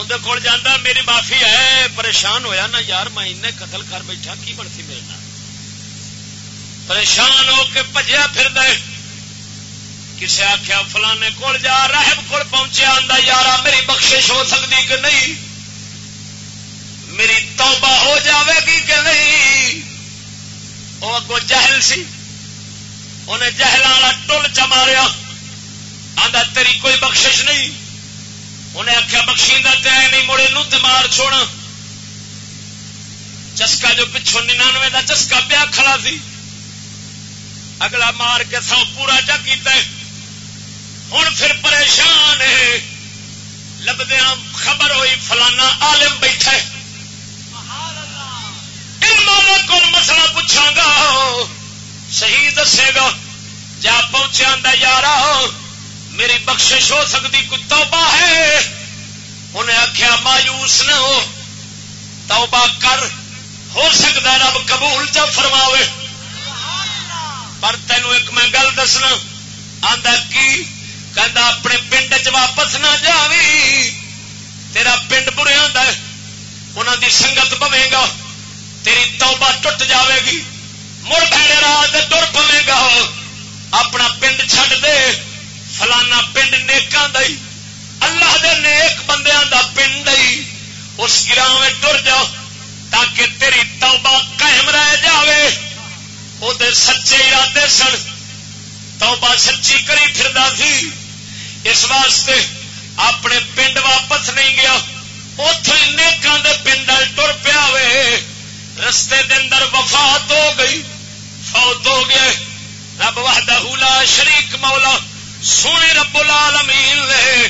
اندر کول جانا میری معافی ہے، پریشان ہویا نا، یار میں ان قتل کر بیٹھا، کی بنتی میرے پریشان ہو کے پجیا پھر دے کسے آخیا فلانے کول جا، راہب کول پہنچیا آدھا یار میری بخشش ہو سکتی کہ نہیں؟ میری توبہ ہو جاوے گی کہ نہیں؟ وہ اگو جہل سی۔ انہیں جہل والا ٹول چ ماریا۔ آدھا تیری کوئی بخشش نہیں؟ انہیں آخیا بخشی کا تے نہیں، مڑے نو مار چھوڑا چسکا جو پچھو ننانوے کا چسکا پیا کھڑا سی۔ اگلا مار کے سو پورا چا کیتا ہے۔ ہوں پھر پریشان ہے۔ لبدیا خبر ہوئی، فلانا عالم بیٹھا کو مسئلہ پوچھا گا۔ صحیح دسے گا۔ جا پہنچا یار میری بخشش ہو سکتی کوئی توبہ ہے؟ انہیں آخیا مایوس نہ ہو۔ توبہ کر، ہو سکتا رب قبول چا فرماوے۔ پر تینوں ایک میں گل دسنا آدھا کی کہندا اپنے پنڈ چ واپس نہ جاوی تیرا پنڈ بریا انہوں دی سنگت پوے گا تیری توبہ ٹوٹ جاوے گی مڑ بھڑے رات تر پوے گا اپنا پنڈ چھڈ دے فلانا پنڈ نیکاں دئی اللہ دے نیک بندیاں دا پنڈ دئی اس گراہ میں ٹر جاؤ تاکہ تیری توبہ قائم رہ جاوے او دے سچے ارادے سن توبہ سچی کری پھردا سی اس واسطے اپنے پنڈ واپس نہیں گیا۔ اتوں دے پنڈ ٹر پیا رستے دے اندر وفات ہو گئی۔ فوت ہو گیا۔ رب وحدہ لا شریک مولا، سونے رب العالمین لے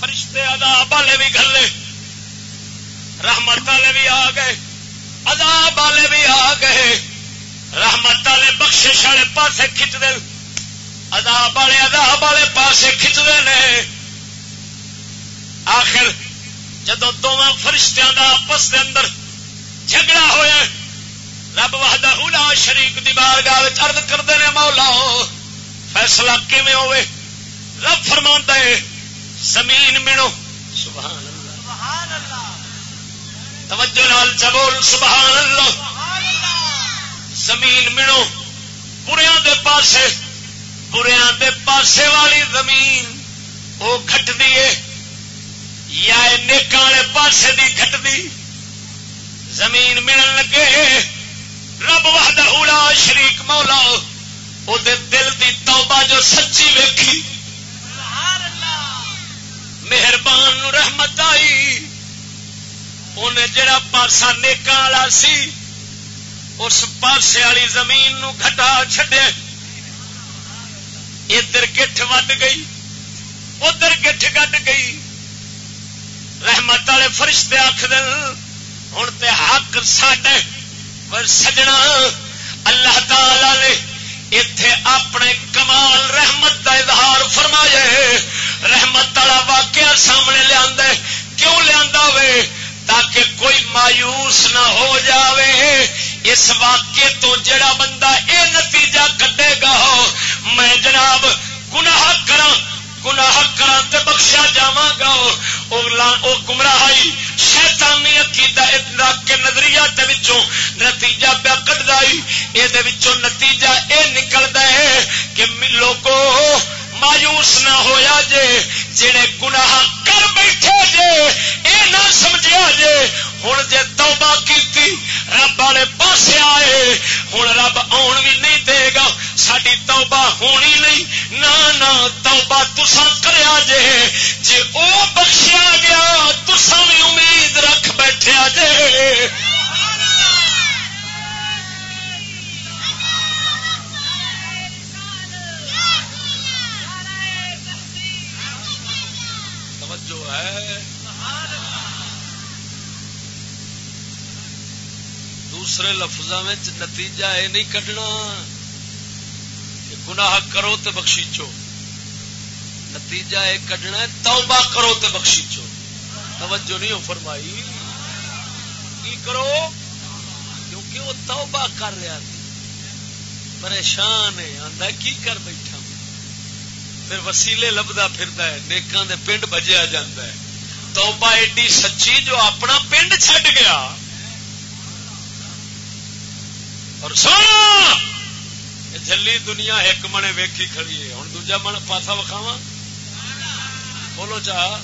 فرشتے عذاب والے بھی گلے۔ رحمت والے بھی آ گئے۔ عذاب والے بھی آ گئے۔ رحمت والے بخشش والے پاسے کھچ دے اداب والے اداب والے پاسے کھچتے ہیں آخر جدو دونوں فرشتوں کا آپس کے اندر جھگڑا ہوا رب وحدہ اولا شریف دی بار گال ارد کرتے ہیں مولا فیصلہ کیون ہوئے رب فرما ہے زمین مینو۔ سبحان اللہ۔ توجہ لال چبول سبحان اللہ۔ زمین مینو پوریا دے پاسے بریا دے پاسے والی زمین وہ کٹتی ہے، یا نیکاں والے پاسے دی کٹتی زمین ملن لگے رب وحدہ اولا شریک مولا وہ دل دی توبہ جو سچی ویکھی۔ مہربان رحمت آئی۔ انہیں جڑا پاسا نیکا والا سی، اس پاسے والی زمین نو گھٹا چڈیا ادھر گٹھ وڈ گئی، ادھر گٹھ گٹ گئی۔ رحمت والے فرشتے آخ دن ہوں تو حق ساڈے۔ پر سجنا، اللہ تعالی نے اتے اپنے کمال، رحمت کا اظہار فرمایا رحمت والا واقعہ سامنے لیا کیوں لیا وے تاکہ کوئی مایوس نہ ہو جاوے۔ اس واقعے تو جڑا بندہ اے نتیجہ کٹے گا میں جناب گناہ کرا گناہ کرا تے بخشا جاواں گا او گمراہی شیطانی عقیدہ رکھ کے نظریہ دے وچوں نتیجہ پیا کڈدائی اے دے وچوں نتیجہ اے نکلدا ہے کہ لوگو مایوس نہ ہویا جے، جڑے گناہ کر ہون بھی نہیں دے گا ساری توبہ ہونی نہیں نہ توبہ تسا کریا جے لفظوں میں نتیجہ یہ نہیں کھڈنا گناہ کرو تو بخشیچو۔ نتیجہ یہ کھڈنا توبہ کرو تو بخشیچو۔ توجہ نہیں ہو فرمائی۔ کی کرو؟ کیونکہ وہ توبہ کر رہا تھی پریشان ہے آدھا کی کر بیٹھا؟ پھر وسیلے لبدا پھردا ہے، نیکاں دے پنڈ بجیا جاتا ہے۔ توبہ ایڈی سچی جو اپنا پنڈ چھڈ گیا۔ اور سونا جلی دنیا ایک منے ویکھی کھڑی ہے۔ ہوں دوجا من پاسا وکھاوا بولو چاہ۔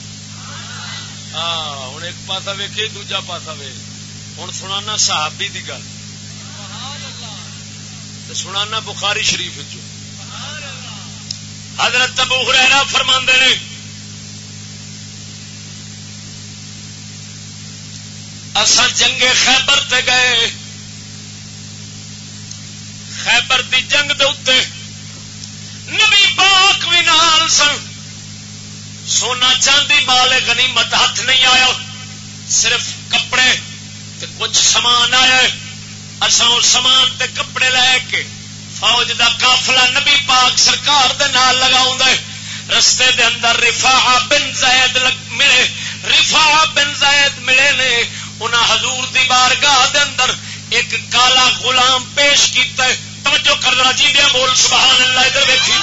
ہاں ہوں ایک پاسا ویکھی، دوجا پاسا وے۔ ہوں سنانا صحابی دی گل۔ سنانا بخاری شریف چ حضرت ابو ہریرا فرما نے اصل جنگے خیبر تے گئے۔ خیبر دی جنگ دے اتے نبی پاک بھی نال سن۔ سونا چاندی مال غنیمت ہاتھ نہیں آیا، صرف کپڑے تے کچھ سامان آیا۔ اصا سامان تے کپڑے لے کے فوج دا قافلہ نبی پاک سرکار دے نال لگاؤں دے رستے دے اندر رفا بن زید ملے۔ رفا بن زید ملے نے انہاں حضور دی بارگاہ دے اندر ایک کالا غلام پیش کیتا ہے۔ توجہ کر رہا جی دیا بول، سبحان اللہ، ادھر ویکھی۔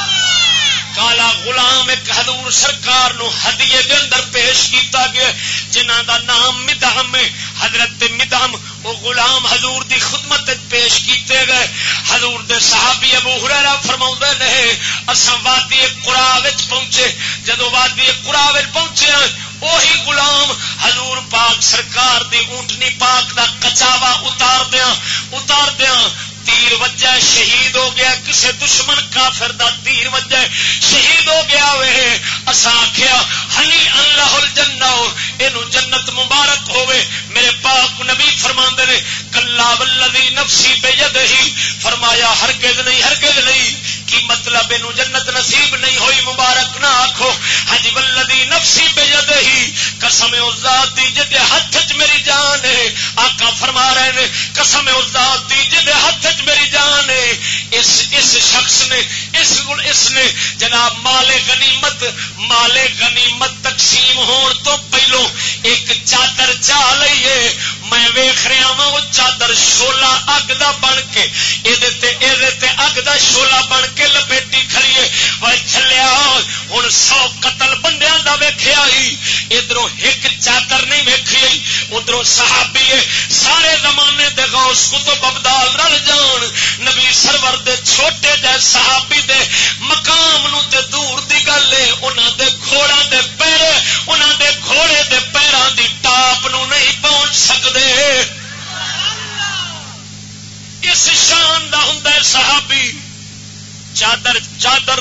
کالا غلام ایک حضور سرکار نو ہدیے دے اندر پیش کیتا گیا جنہ دا نام مدہم حضرت مدہم وہ غلام حضور دی خدمت پیش کیتے گئے۔ حضور دے صحابی ابو ہریرا فرماؤں نے، اساں وادی قرا وچ پہنچے۔ جدو وادی قرا وچ پہنچے ہاں، وہی غلام حضور پاک سرکار دی اونٹنی پاک دا کچاوا اتار دیا اتار دیا تیر وجہ شہید ہو گیا، کسے دشمن کافر دا تیر وجہ شہید ہو گیا وے۔ اسا آخیا ہلی اللہ الجنہ، اینو جنت مبارک ہوے میرے پاک نبی فرما نے، کلا ولدی نفسی بے ہی فرمایا، ہرگز نہیں ہرگز نہیں۔ کی مطلب اینو جنت نصیب نہیں ہوئی، مبارک نہ آخو ہجی ولدی نفسی بے ہی قسم اس ذات دی جدے ہاتھ چ میری جان ہے۔ آقا فرما رہے نے، قسم اس ذات دی جدے ہاتھ چ میری جان ہے۔ اس اس شخص نے اس اس نے جناب مال غنیمت مال غنیمت تقسیم ہون تو پہلو ایک چادر چاہ لئیے میں ویخ رہا وا وہ چادر شولا اگ دا بن کے اگ دا شولا بن کے لپیٹی کھڑیے وہ چلیا ہوں سو قتل بندیاں دا ویخیا ہی۔ ادھر ایک چادر نہیں ویکھی ادھر صحابی سارے زمانے دے غوث کتب ابدال رل جان۔ نبی سرور دے چھوٹے جے صحابی دے مقام نو تے دور دی گل ہے۔ انہاں دے گھوڑا دے پیر انہاں دے گھوڑے دے پیراں دی ٹاپ نو نہیں پہنچ سکدے۔ اس شان دا ہوندا ہے صحابی۔ چادر چادر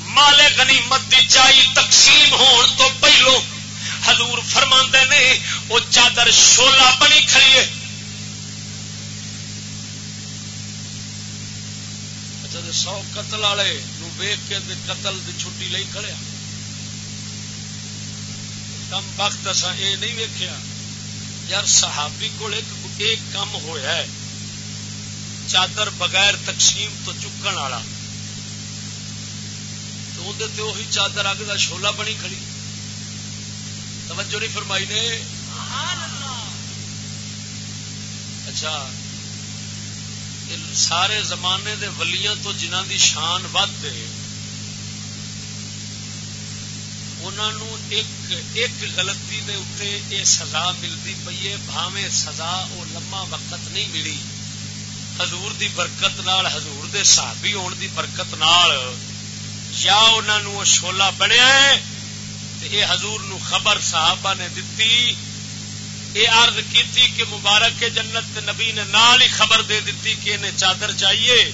مال غنیمت دی چائی تقسیم ہون تو پہلو حضور فرما نے، وہ چادر شولا بنی کھڑی ہے۔ اچھا سو قتل والے ویگ کے قتل کی چھٹی لئی کھڑیا کم وقت اصا یہ نہیں ویکیا یار صحابی کو ایک کم ہوا ہے۔ چادر بغیر تقسیم تو چکن والا۔ تو اندر وہی چادر اگ کا شولا بنی کھڑی۔ توجہ نہیں فرمائی نے؟ اچھا سارے زمانے دے ولیاں تو جنہ دی شان ود ایک ایک غلطی دے اتنے یہ سزا ملتی پی ہے بھاوے سزا وہ لما وقت نہیں ملی۔ حضور دی برکت نال، حضور دے صحابی ہون دی برکت نال، یا انہوں شولا بنیا ہے یہ حضور نو خبر صحابہ نے دتی یہ عرض کی کہ مبارک جنت نبی نے نال ہی خبر دے دیتی کہ انہیں چادر چاہیے۔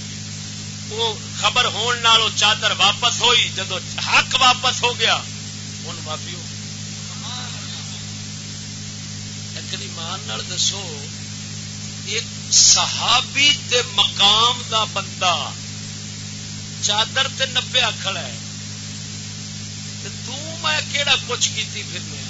وہ خبر ہون نال وہ چادر واپس ہوئی، جدو حق واپس ہو گیا ہوں معافی ہو لیکن ایمان دسو، ایک صحابی تے مقام دا بندہ چادر تے نبے آخر ہے۔ میں کہڑا کچھ کیتی پھرنے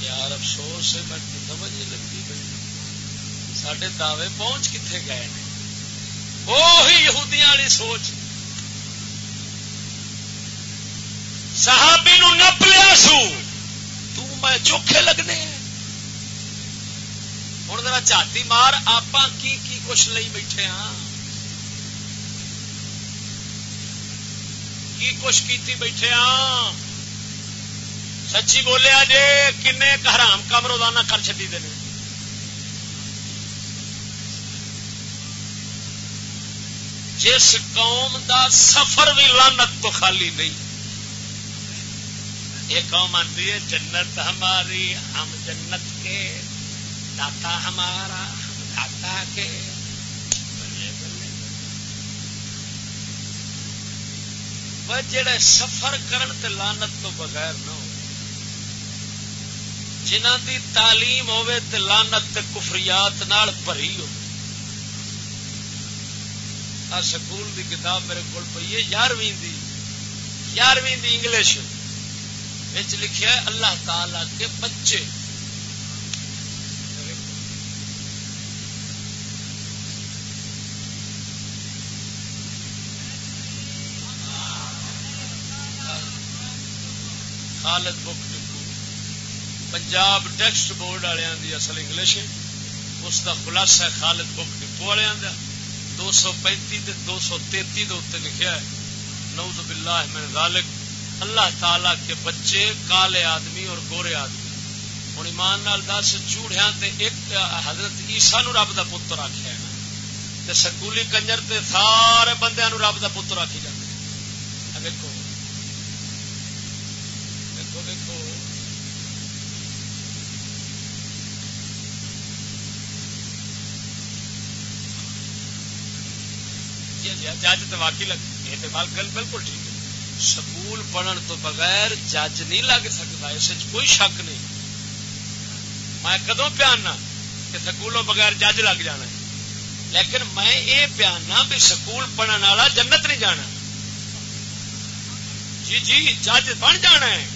یار افسوس ہے، میں سمجھ نہیں لگتی بھائی۔ سڈے دعوے پہنچ کتنے گئے وہی یہودیاں والی سوچ۔ صحابی نو نپ لیا سو۔ میں چوکھے لگنے ہوں ذرا چاتی مار آپ کی کی کچھ لئی بیٹھے ہاں؟ کی کچھ کیتی بیٹھے ہاں۔ سچی بولیا جے کن حرام کام روزانہ کر چی دے جس قوم دا سفر بھی لانت تو خالی نہیں، یہ قوم آتی ہے، جنت ہماری، ہم جنت کے، داتا ہمارا، ہم داتا کے۔ جڑے سفر کرن تے لانت تو بغیر نہ ہو جنہ دی تعلیم ہوے تے لانت تے کفریات نال بھری ہو آ سکول دی کتاب میرے کو پی ہے یارویں دی یارویں دی انگلش لکھا ہے اللہ تعالی کے بچے Khalid book depot Punjab text board والوں کی اصل انگلش ہے۔ اس کا خلاصہ خالد بک ڈپو والوں کا دو سو پینتی دو سو تیتی اتنے لکھا ہے۔ نوز باللہ من ذالک۔ اللہ تعالی کے بچے کالے آدمی اور گورے آدمی۔ ہوں ایمان نال دس چوڑیا ایک حضرت عیسا نو رب کا پتر آخیا ہے۔ سکولی کنجر تے سارے بندے رب کا پتر آخی جج تو واقعی لگ یہ گل بالکل ٹھیک ہے۔ سکول پڑھن تو بغیر جج نہیں لگ سکتا، اس کوئی شک نہیں۔ میں کدو پیانا کہ سکولوں بغیر جج لگ جانا ہے؟ لیکن میں یہ پیانا بھی سکول پڑھن والا جنت نہیں جانا۔ جی جی جج بن جانا ہے۔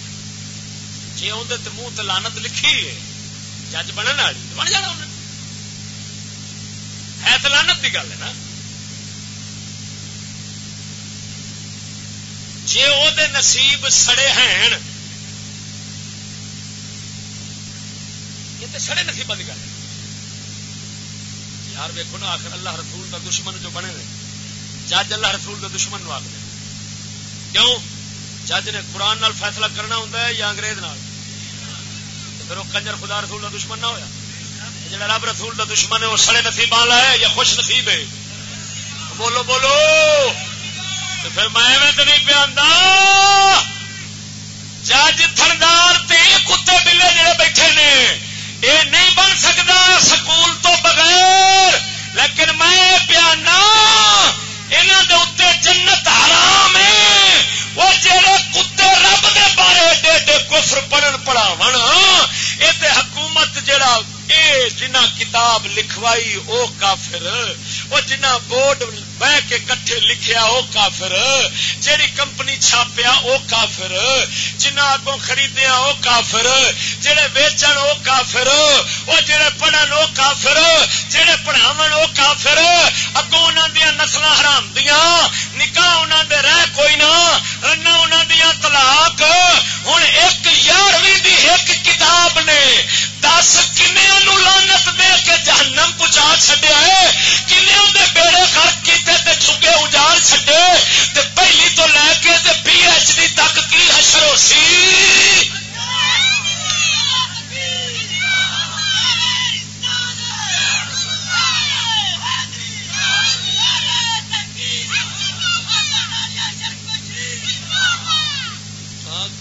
جی اندر منہ تلانت لکھی ہے۔ جج بننے والی بن جانا انہیں ہے تلانت کی گل ہے نا۔ جی وہ نصیب سڑے ہیں۔ یہ تو سڑے نصیب کی گل یار ویکو نا، آخر اللہ رسول کا دشمن جو بنے جج اللہ رسول کا دشمن نو آخر کیوں؟ جج نے قرآن نال فیصلہ کرنا ہوں یا انگریز نال؟ پھر وہ کنجر خدا رسول کا دشمن نہ ہوا جا رب رسول کا دشمن ہے، وہ سڑے نصیب والا ہے یا خوش نصیب ہے؟ بولو بولو۔ تو پھر میں ایویں تو نہیں پیا جج، تھندار، تے کتے، بلے جڑے بیٹھے نے یہ نہیں بن سکتا سکول تو بغیر۔ لیکن میں پیا یہاں جنت حرام ہے۔ وہ جڑے کتے رب دے بارے ایڈے ایڈے کفر پڑھن پڑھاو یہ حکومت جڑا، اے جنا کتاب لکھوائی، او کافر وہ جنا بورڈ بہ کے کٹھے لکھیا او کافر، جیڑی کمپنی چھاپیا او کافر، جنہ اگوں خریدیا او کافر جڑے ویچن او کافر وہ جڑے پڑھن او کافر جڑے پڑھاو او کافر، اگوں انہوں دیا نسل حرام دیا نکاح انہوں دے رہ کوئی نہ رنا انہوں دیا طلاق ہوں ایک یارویں دی ایک کتاب نے دس کنیا لانت دے کے جہنم پہنچا چڈیا ہے کنیا دے بیڑے خرچ چگے اجاڑ چڈے پہلی تو لے کے پی ایچ ڈی تک کی حشر ہو سی۔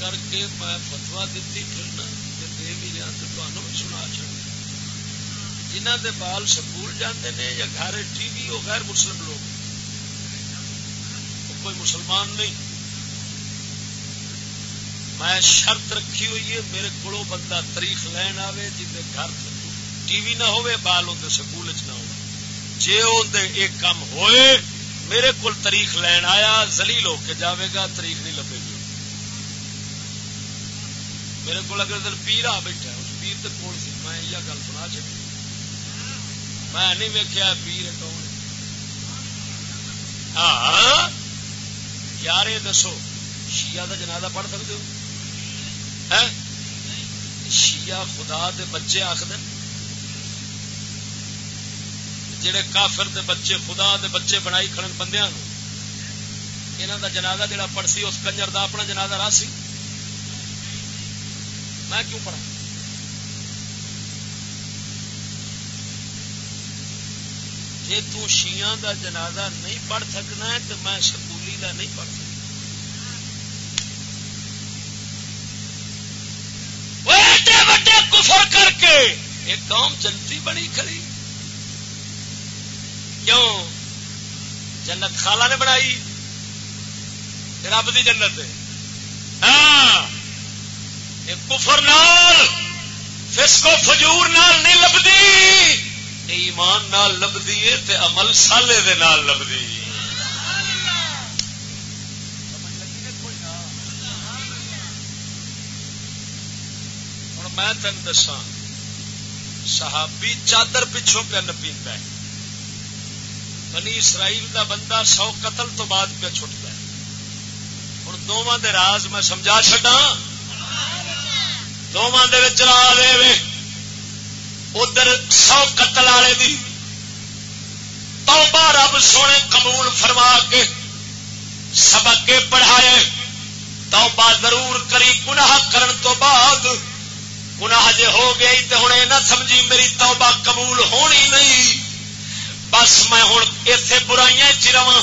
کر کے میں فتوا دیتی پھرنا دے بھی تو سنا چڑ جنہ دے بال سکول جاندے نے یا گھر ٹی وی وہ غیر مسلم لوگ کوئی مسلمان نہیں۔ میں شرط رکھی ہوئی ہے، میرے کو بندہ تاریخ لین آئے جن گھر ٹی وی نہ ہوئے بال اندر سکول چ نہ ہو جی اندر ایک کام ہوئے، میرے کو تاریخ لین آیا زلیل ہو کے جاوے گا، تاریخ نہیں لبے گی۔ میرے کو اگر دن پیر آ بیٹھا اس پیر کے کول سی، میں یہ گل سنا چکی میں نہیں ویکیا پیر کون ہاں۔ یار یہ دسو، شیعہ دا جنازہ پڑھ سکتے ہو؟ شیعہ خدا دے بچے آخر جڑے کافر دے بچے، خدا دے بچے بنائی کھڑن بندیاں یہاں دا جنازہ جڑا پڑھ سی اس کنجر دا اپنا جنازہ راہ سی میں کیوں پڑھا جی تیاں دا جنازہ نہیں پڑھ سکنا ہے، تو میں سکولی دا نہیں پڑھ سکتا۔ وڈے کفر کر کے ایک قوم جنتی بنی کھڑی۔ کیوں؟ جنت خالہ نے بنائی۔ رب دی جنت ہاں۔ کفر نال فسکو فجور نال نہیں لبدی ایمان نال لبدی ہے تے عمل سالے دے نال لبدی میں تین دسا صحابی چادر پچھوں پہ نپیتا ہے۔ بنی اسرائیل دا بندہ سو قتل تو بعد پہ چھٹتا ہے۔ ہوں دونوں دے راز میں سمجھا چڈا دونوں دے دے ادھر سو قتل والے دی۔ توبہ رب سونے قبول فرما کے سبق کے پڑھائے۔ توبہ ضرور کری، گناہ کرن تو بعد گناہ جے ہو گئی تو ہوں یہ نہ سمجھی میری توبہ قبول ہونی نہیں بس میں ہوں اتے برائیاں چروا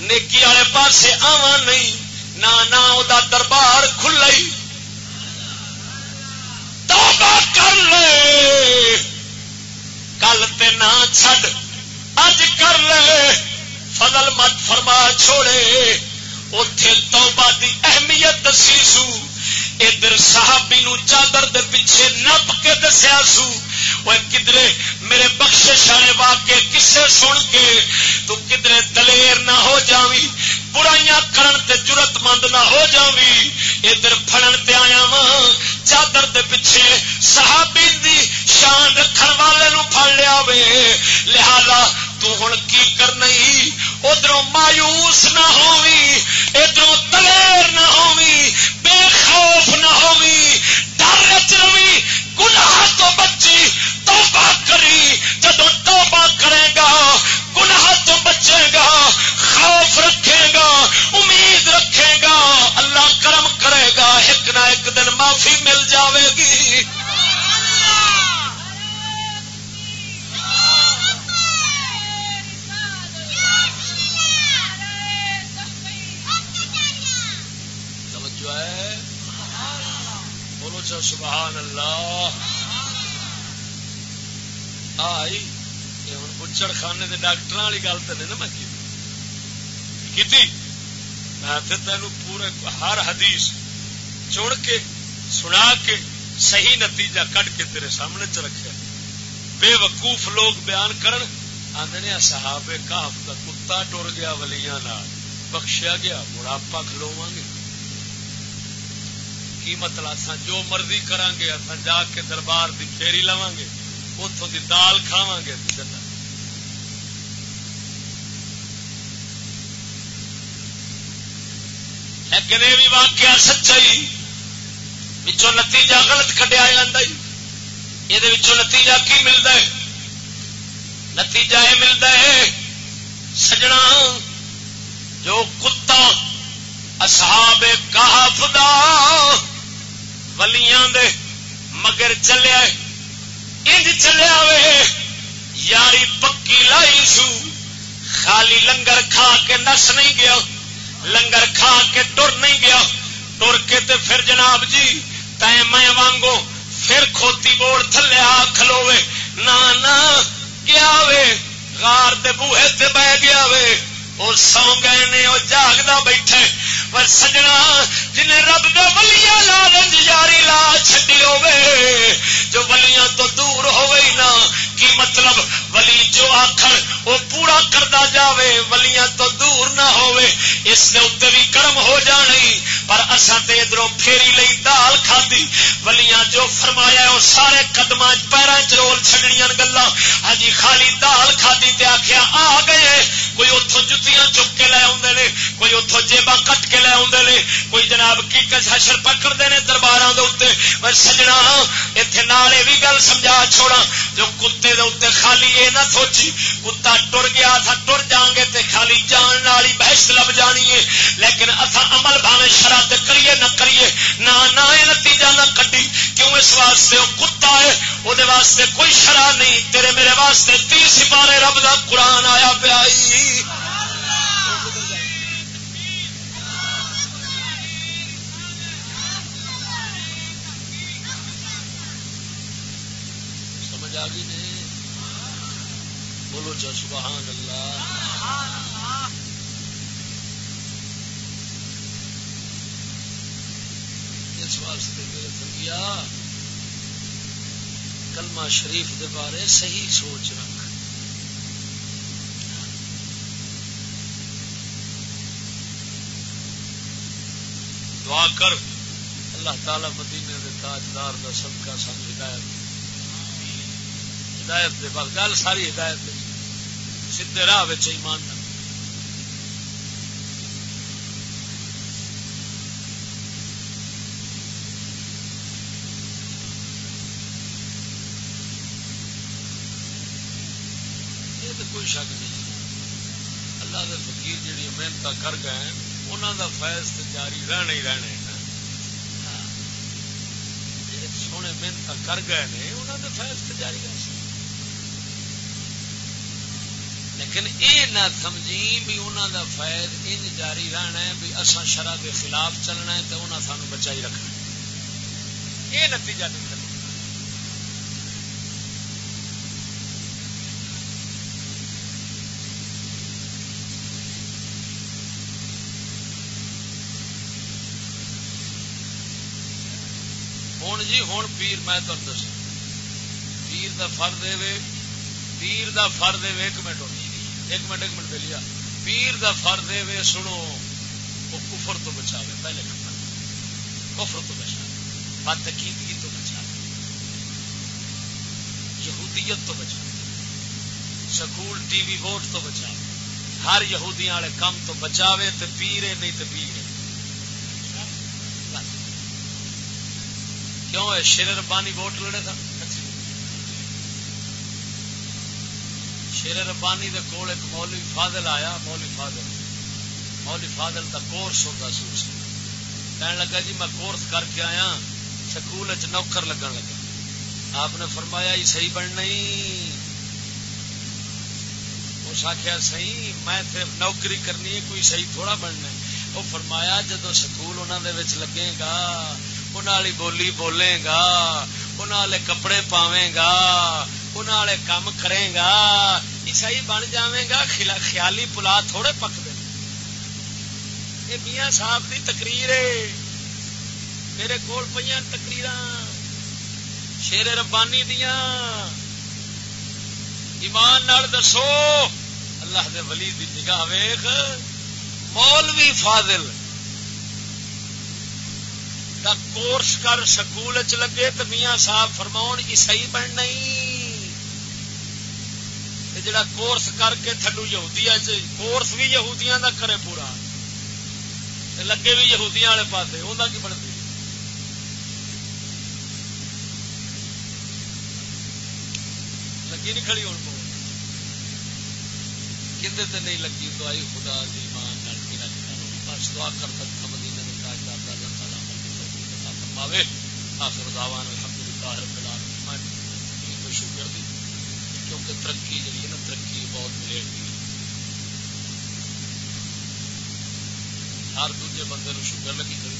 نیکی والے پاسے آوا نہیں نہ دربار کھل توبہ کر لے کل تے نہ چھڈ اج کر لے فضل مت فرما چھوڑے اتے توبہ دی اہمیت دسی سو ادھر صحابی نو چادر دے پیچھے نپ کے دسیا سو کدرے میرے بخش والے واقع کسے سن کے تو کدرے دلیر نہ ہو جاوی برائیاں کرن تے جرت مند نہ ہو جاوی ادھر پھڑن تے آیا وا چادر دے پیچھے صحابی دی شان رکھن والے نو پھڑ لیا وے لہذا تو ہن کی کرنا ادھر مایوس نہ ہووی ادھر دلیر نہ ہووی بے خوف نہ ہووی ڈر چ روی گناہ تو بچی، توبہ کری جب توبہ کرے گا، گناہ تو بچے گا، خوف رکھے گا، امید رکھے گا، اللہ کرم کرے گا، ایک نہ ایک دن معافی مل جاوے گی۔ سبحان اللہ. آئی. ہوں بچڑ خانے کے ڈاکٹر والی گل تو نہیں نا میں کی میں تین پورے ہر حدیث چڑ کے، سنا کے، صحیح نتیجہ کٹ کے تیرے سامنے چ رکھا بے وقوف لوگ بیان کرن آدھے صحاب کاف کا کتا ٹر گیا ولیاں بخشیا گیا بڑھاپا کھلوا گے۔ کی مطلب جو مرضی کران گے اصا جا کے دربار دی پھیری لوا گے اتوں دی دال کھاوا گے لیکن یہ بھی واقعہ سچائی پچھوں نتیجہ غلط کٹیا جا یہ نتیجہ کی ملتا ہے؟ نتیجہ یہ ملتا ہے، سجنا، جو کتا، اصحاب کہاف دا۔ ولیاں دے، مگر چلیا انج چلیا وے یاری پکی لائی سو، خالی لنگر کھا کے نس نہیں گیا، لنگر کھا کے ٹر نہیں گیا۔ ٹر کے تے پھر جناب جی تے میں وانگو، پھر کھوتی بوڑ تھلے آ کھلوے نہ گیا وے، غار دے بوہے تے بہ گیا وے۔ وہ سو گئے نے وہ جاگتا بیٹھے پر سجنا، جنہیں رب دے ولیاں لا یاری لا چڈی ہوے جو ولیاں تو دور ہوئے نہ کی مطلب ولی جو آخر وہ پورا کرتا جاوے، ولیاں تو دور نہ ہوئے اس نے اتنے بھی کرم ہو جانی پر اصا تو ادھر پھیری لئی دال کھدی ولیاں جو فرمایا وہ سارے قدم پیروں چرول چڈنیا گلا ہاں جی، خالی دال کھدی تے آخیا آ گئے، کوئی اتوں جتیاں چک کے لے آدھے کوئی اتوں جیبا کٹ کے لے آدھے کوئی جناب کی حشر پکڑتے ہیں دربار سجنا ہاں، اتنے نال یہ بھی گل سمجھا چھوڑا جو کتے دے اتنے خالی یہ نہ سوچی، کتا ٹر گیا اصا ٹر جان گے تے خالی جان والی بحث لب جانی ہے۔ لیکن اصا عمل بھاوے شرط کریے نہ کریے، نہ نہ یہ نتیجہ نہ کڈی۔ کیوں اس واسطے وہ کتا ہے؟ وہ واسطے کوئی شرح نہیں۔ تیرے میرے واسطے تی سپارے رب کا قرآن آیا پیا بولو سبحان اللہ۔ اس واسطے میرے تھیا کلمہ شریف دے بارے صحیح سوچ رکھ۔ دعا کر، اللہ تعالی مدینے دے تاجدار دا صدقہ سن ہدایت ہدایت دے بعد گل ساری ہدایت دے۔ سیدے راہ ایمان یہ کوئی شک نہیں۔ اللہ دے فقیر جی محنت کر گئے انہوں دا فیض تو جاری رہنے ہی رہنے ہاں۔ سونے محنت کر گئے انہوں دے فیض تو جاری رہ لیکن اے نہ سمجھی بھی انہوں دا فائد ان جاری رہنا ہے بھی اصا شرح کے خلاف چلنا ہے تو انہیں سانو بچائی رکھنا یہ نتیجہ نکل ہوں جی ہوں پیر، میں تمہیں دس پیر دا فرد دے پیر دا فرد دے ایک منٹ ہوگی ایک منٹ ایک منٹ لیا پیر دا فر دے وے سنو، وہ کفر تو بچا پہلے نمبر کفر تو بچا بدعقیدگی تو بچا یہودیت تو بچا سکول، ٹی وی ووٹ تو بچا ہر یہودیاں والے کام تو بچاوے تو پیرے نہیں تو پیرے کیوں ہے؟ شیر ربانی ووٹ لڑے تھا شیر ربانی دے کول ایک مولوی فاضل آیا، مولوی فاضل مولوی فاضل دا کورس ہوتا سی اس کہنے لگا جی میں کورس کر کے آیا، سکول نوکر لگن لگا۔ آپ نے فرمایا، یہ صحیح بننا ہی۔ اس آخیا صحیح، میں نوکری کرنی ہے، کوئی صحیح تھوڑا بننا وہ فرمایا، جدو سکول انہوں نے لگے گا انہوں بولی بولے گا انہوں کپڑے پاوے گا انہوں کام کرے گا عیسائی بن جائے گا خیالی پلا تھوڑے پک دے یہ میاں صاحب کی تقریر ہے۔ میرے کول پہ تقریر شیر ربانی دیا ایمان نال دسو۔ اللہ دے ولی دی نگاہ ویخ مولوی فاضل دا کورس کر سکول چ لگے تو میاں صاحب فرماؤ عیسائی بن نہیں۔ جڑا کورس کر کے تھڈو یہودیا کورس بھی یہودیاں دا کرے پورا۔ لگے بھی یہودیاں والے پاس انہیں کی بنتی؟ لگی نہیں کھڑی ہوں کھے تے نہیں لگی تو آئی خدا دی مان بس دعا کر سکتا مدینے میں تاجدار دا اللہ تعالی عمل کی توفیق عطا فرماوے۔ آخر دعوان الحمدللہ رب العالمین۔ میں شکر دی، کیونکہ ترقی جی ہے ملے گی ہر دوجے بندے نو شوگر لگی کری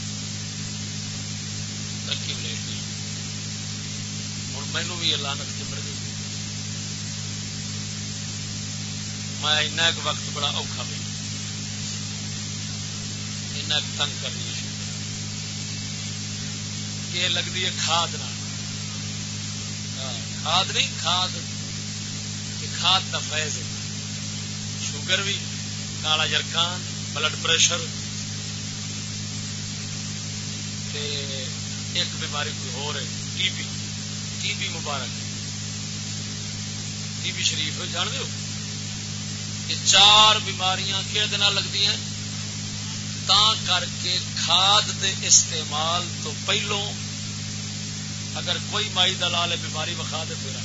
ترقی ملے گی ہوں مینو بھی یہ لانت چمر گئی میں ایک وقت بڑا اوکھا بھی تنگ کرنی یہ لگتی ہے کھاد نہ ہاں، کھاد نہیں، کھاد۔ کھاد کا فیض ہے۔ شوگر بھی کالا جرکان بلڈ پریشر ایک بیماری کوئی ہو رہی ٹی بی ٹی بی مبارک ٹی بی شریف جان دو یہ چار بیماریاں کہ لگتی ہیں تا کر کے کھاد دے استعمال تو پہلو اگر کوئی مائی دلال بیماری وکھا دے پھر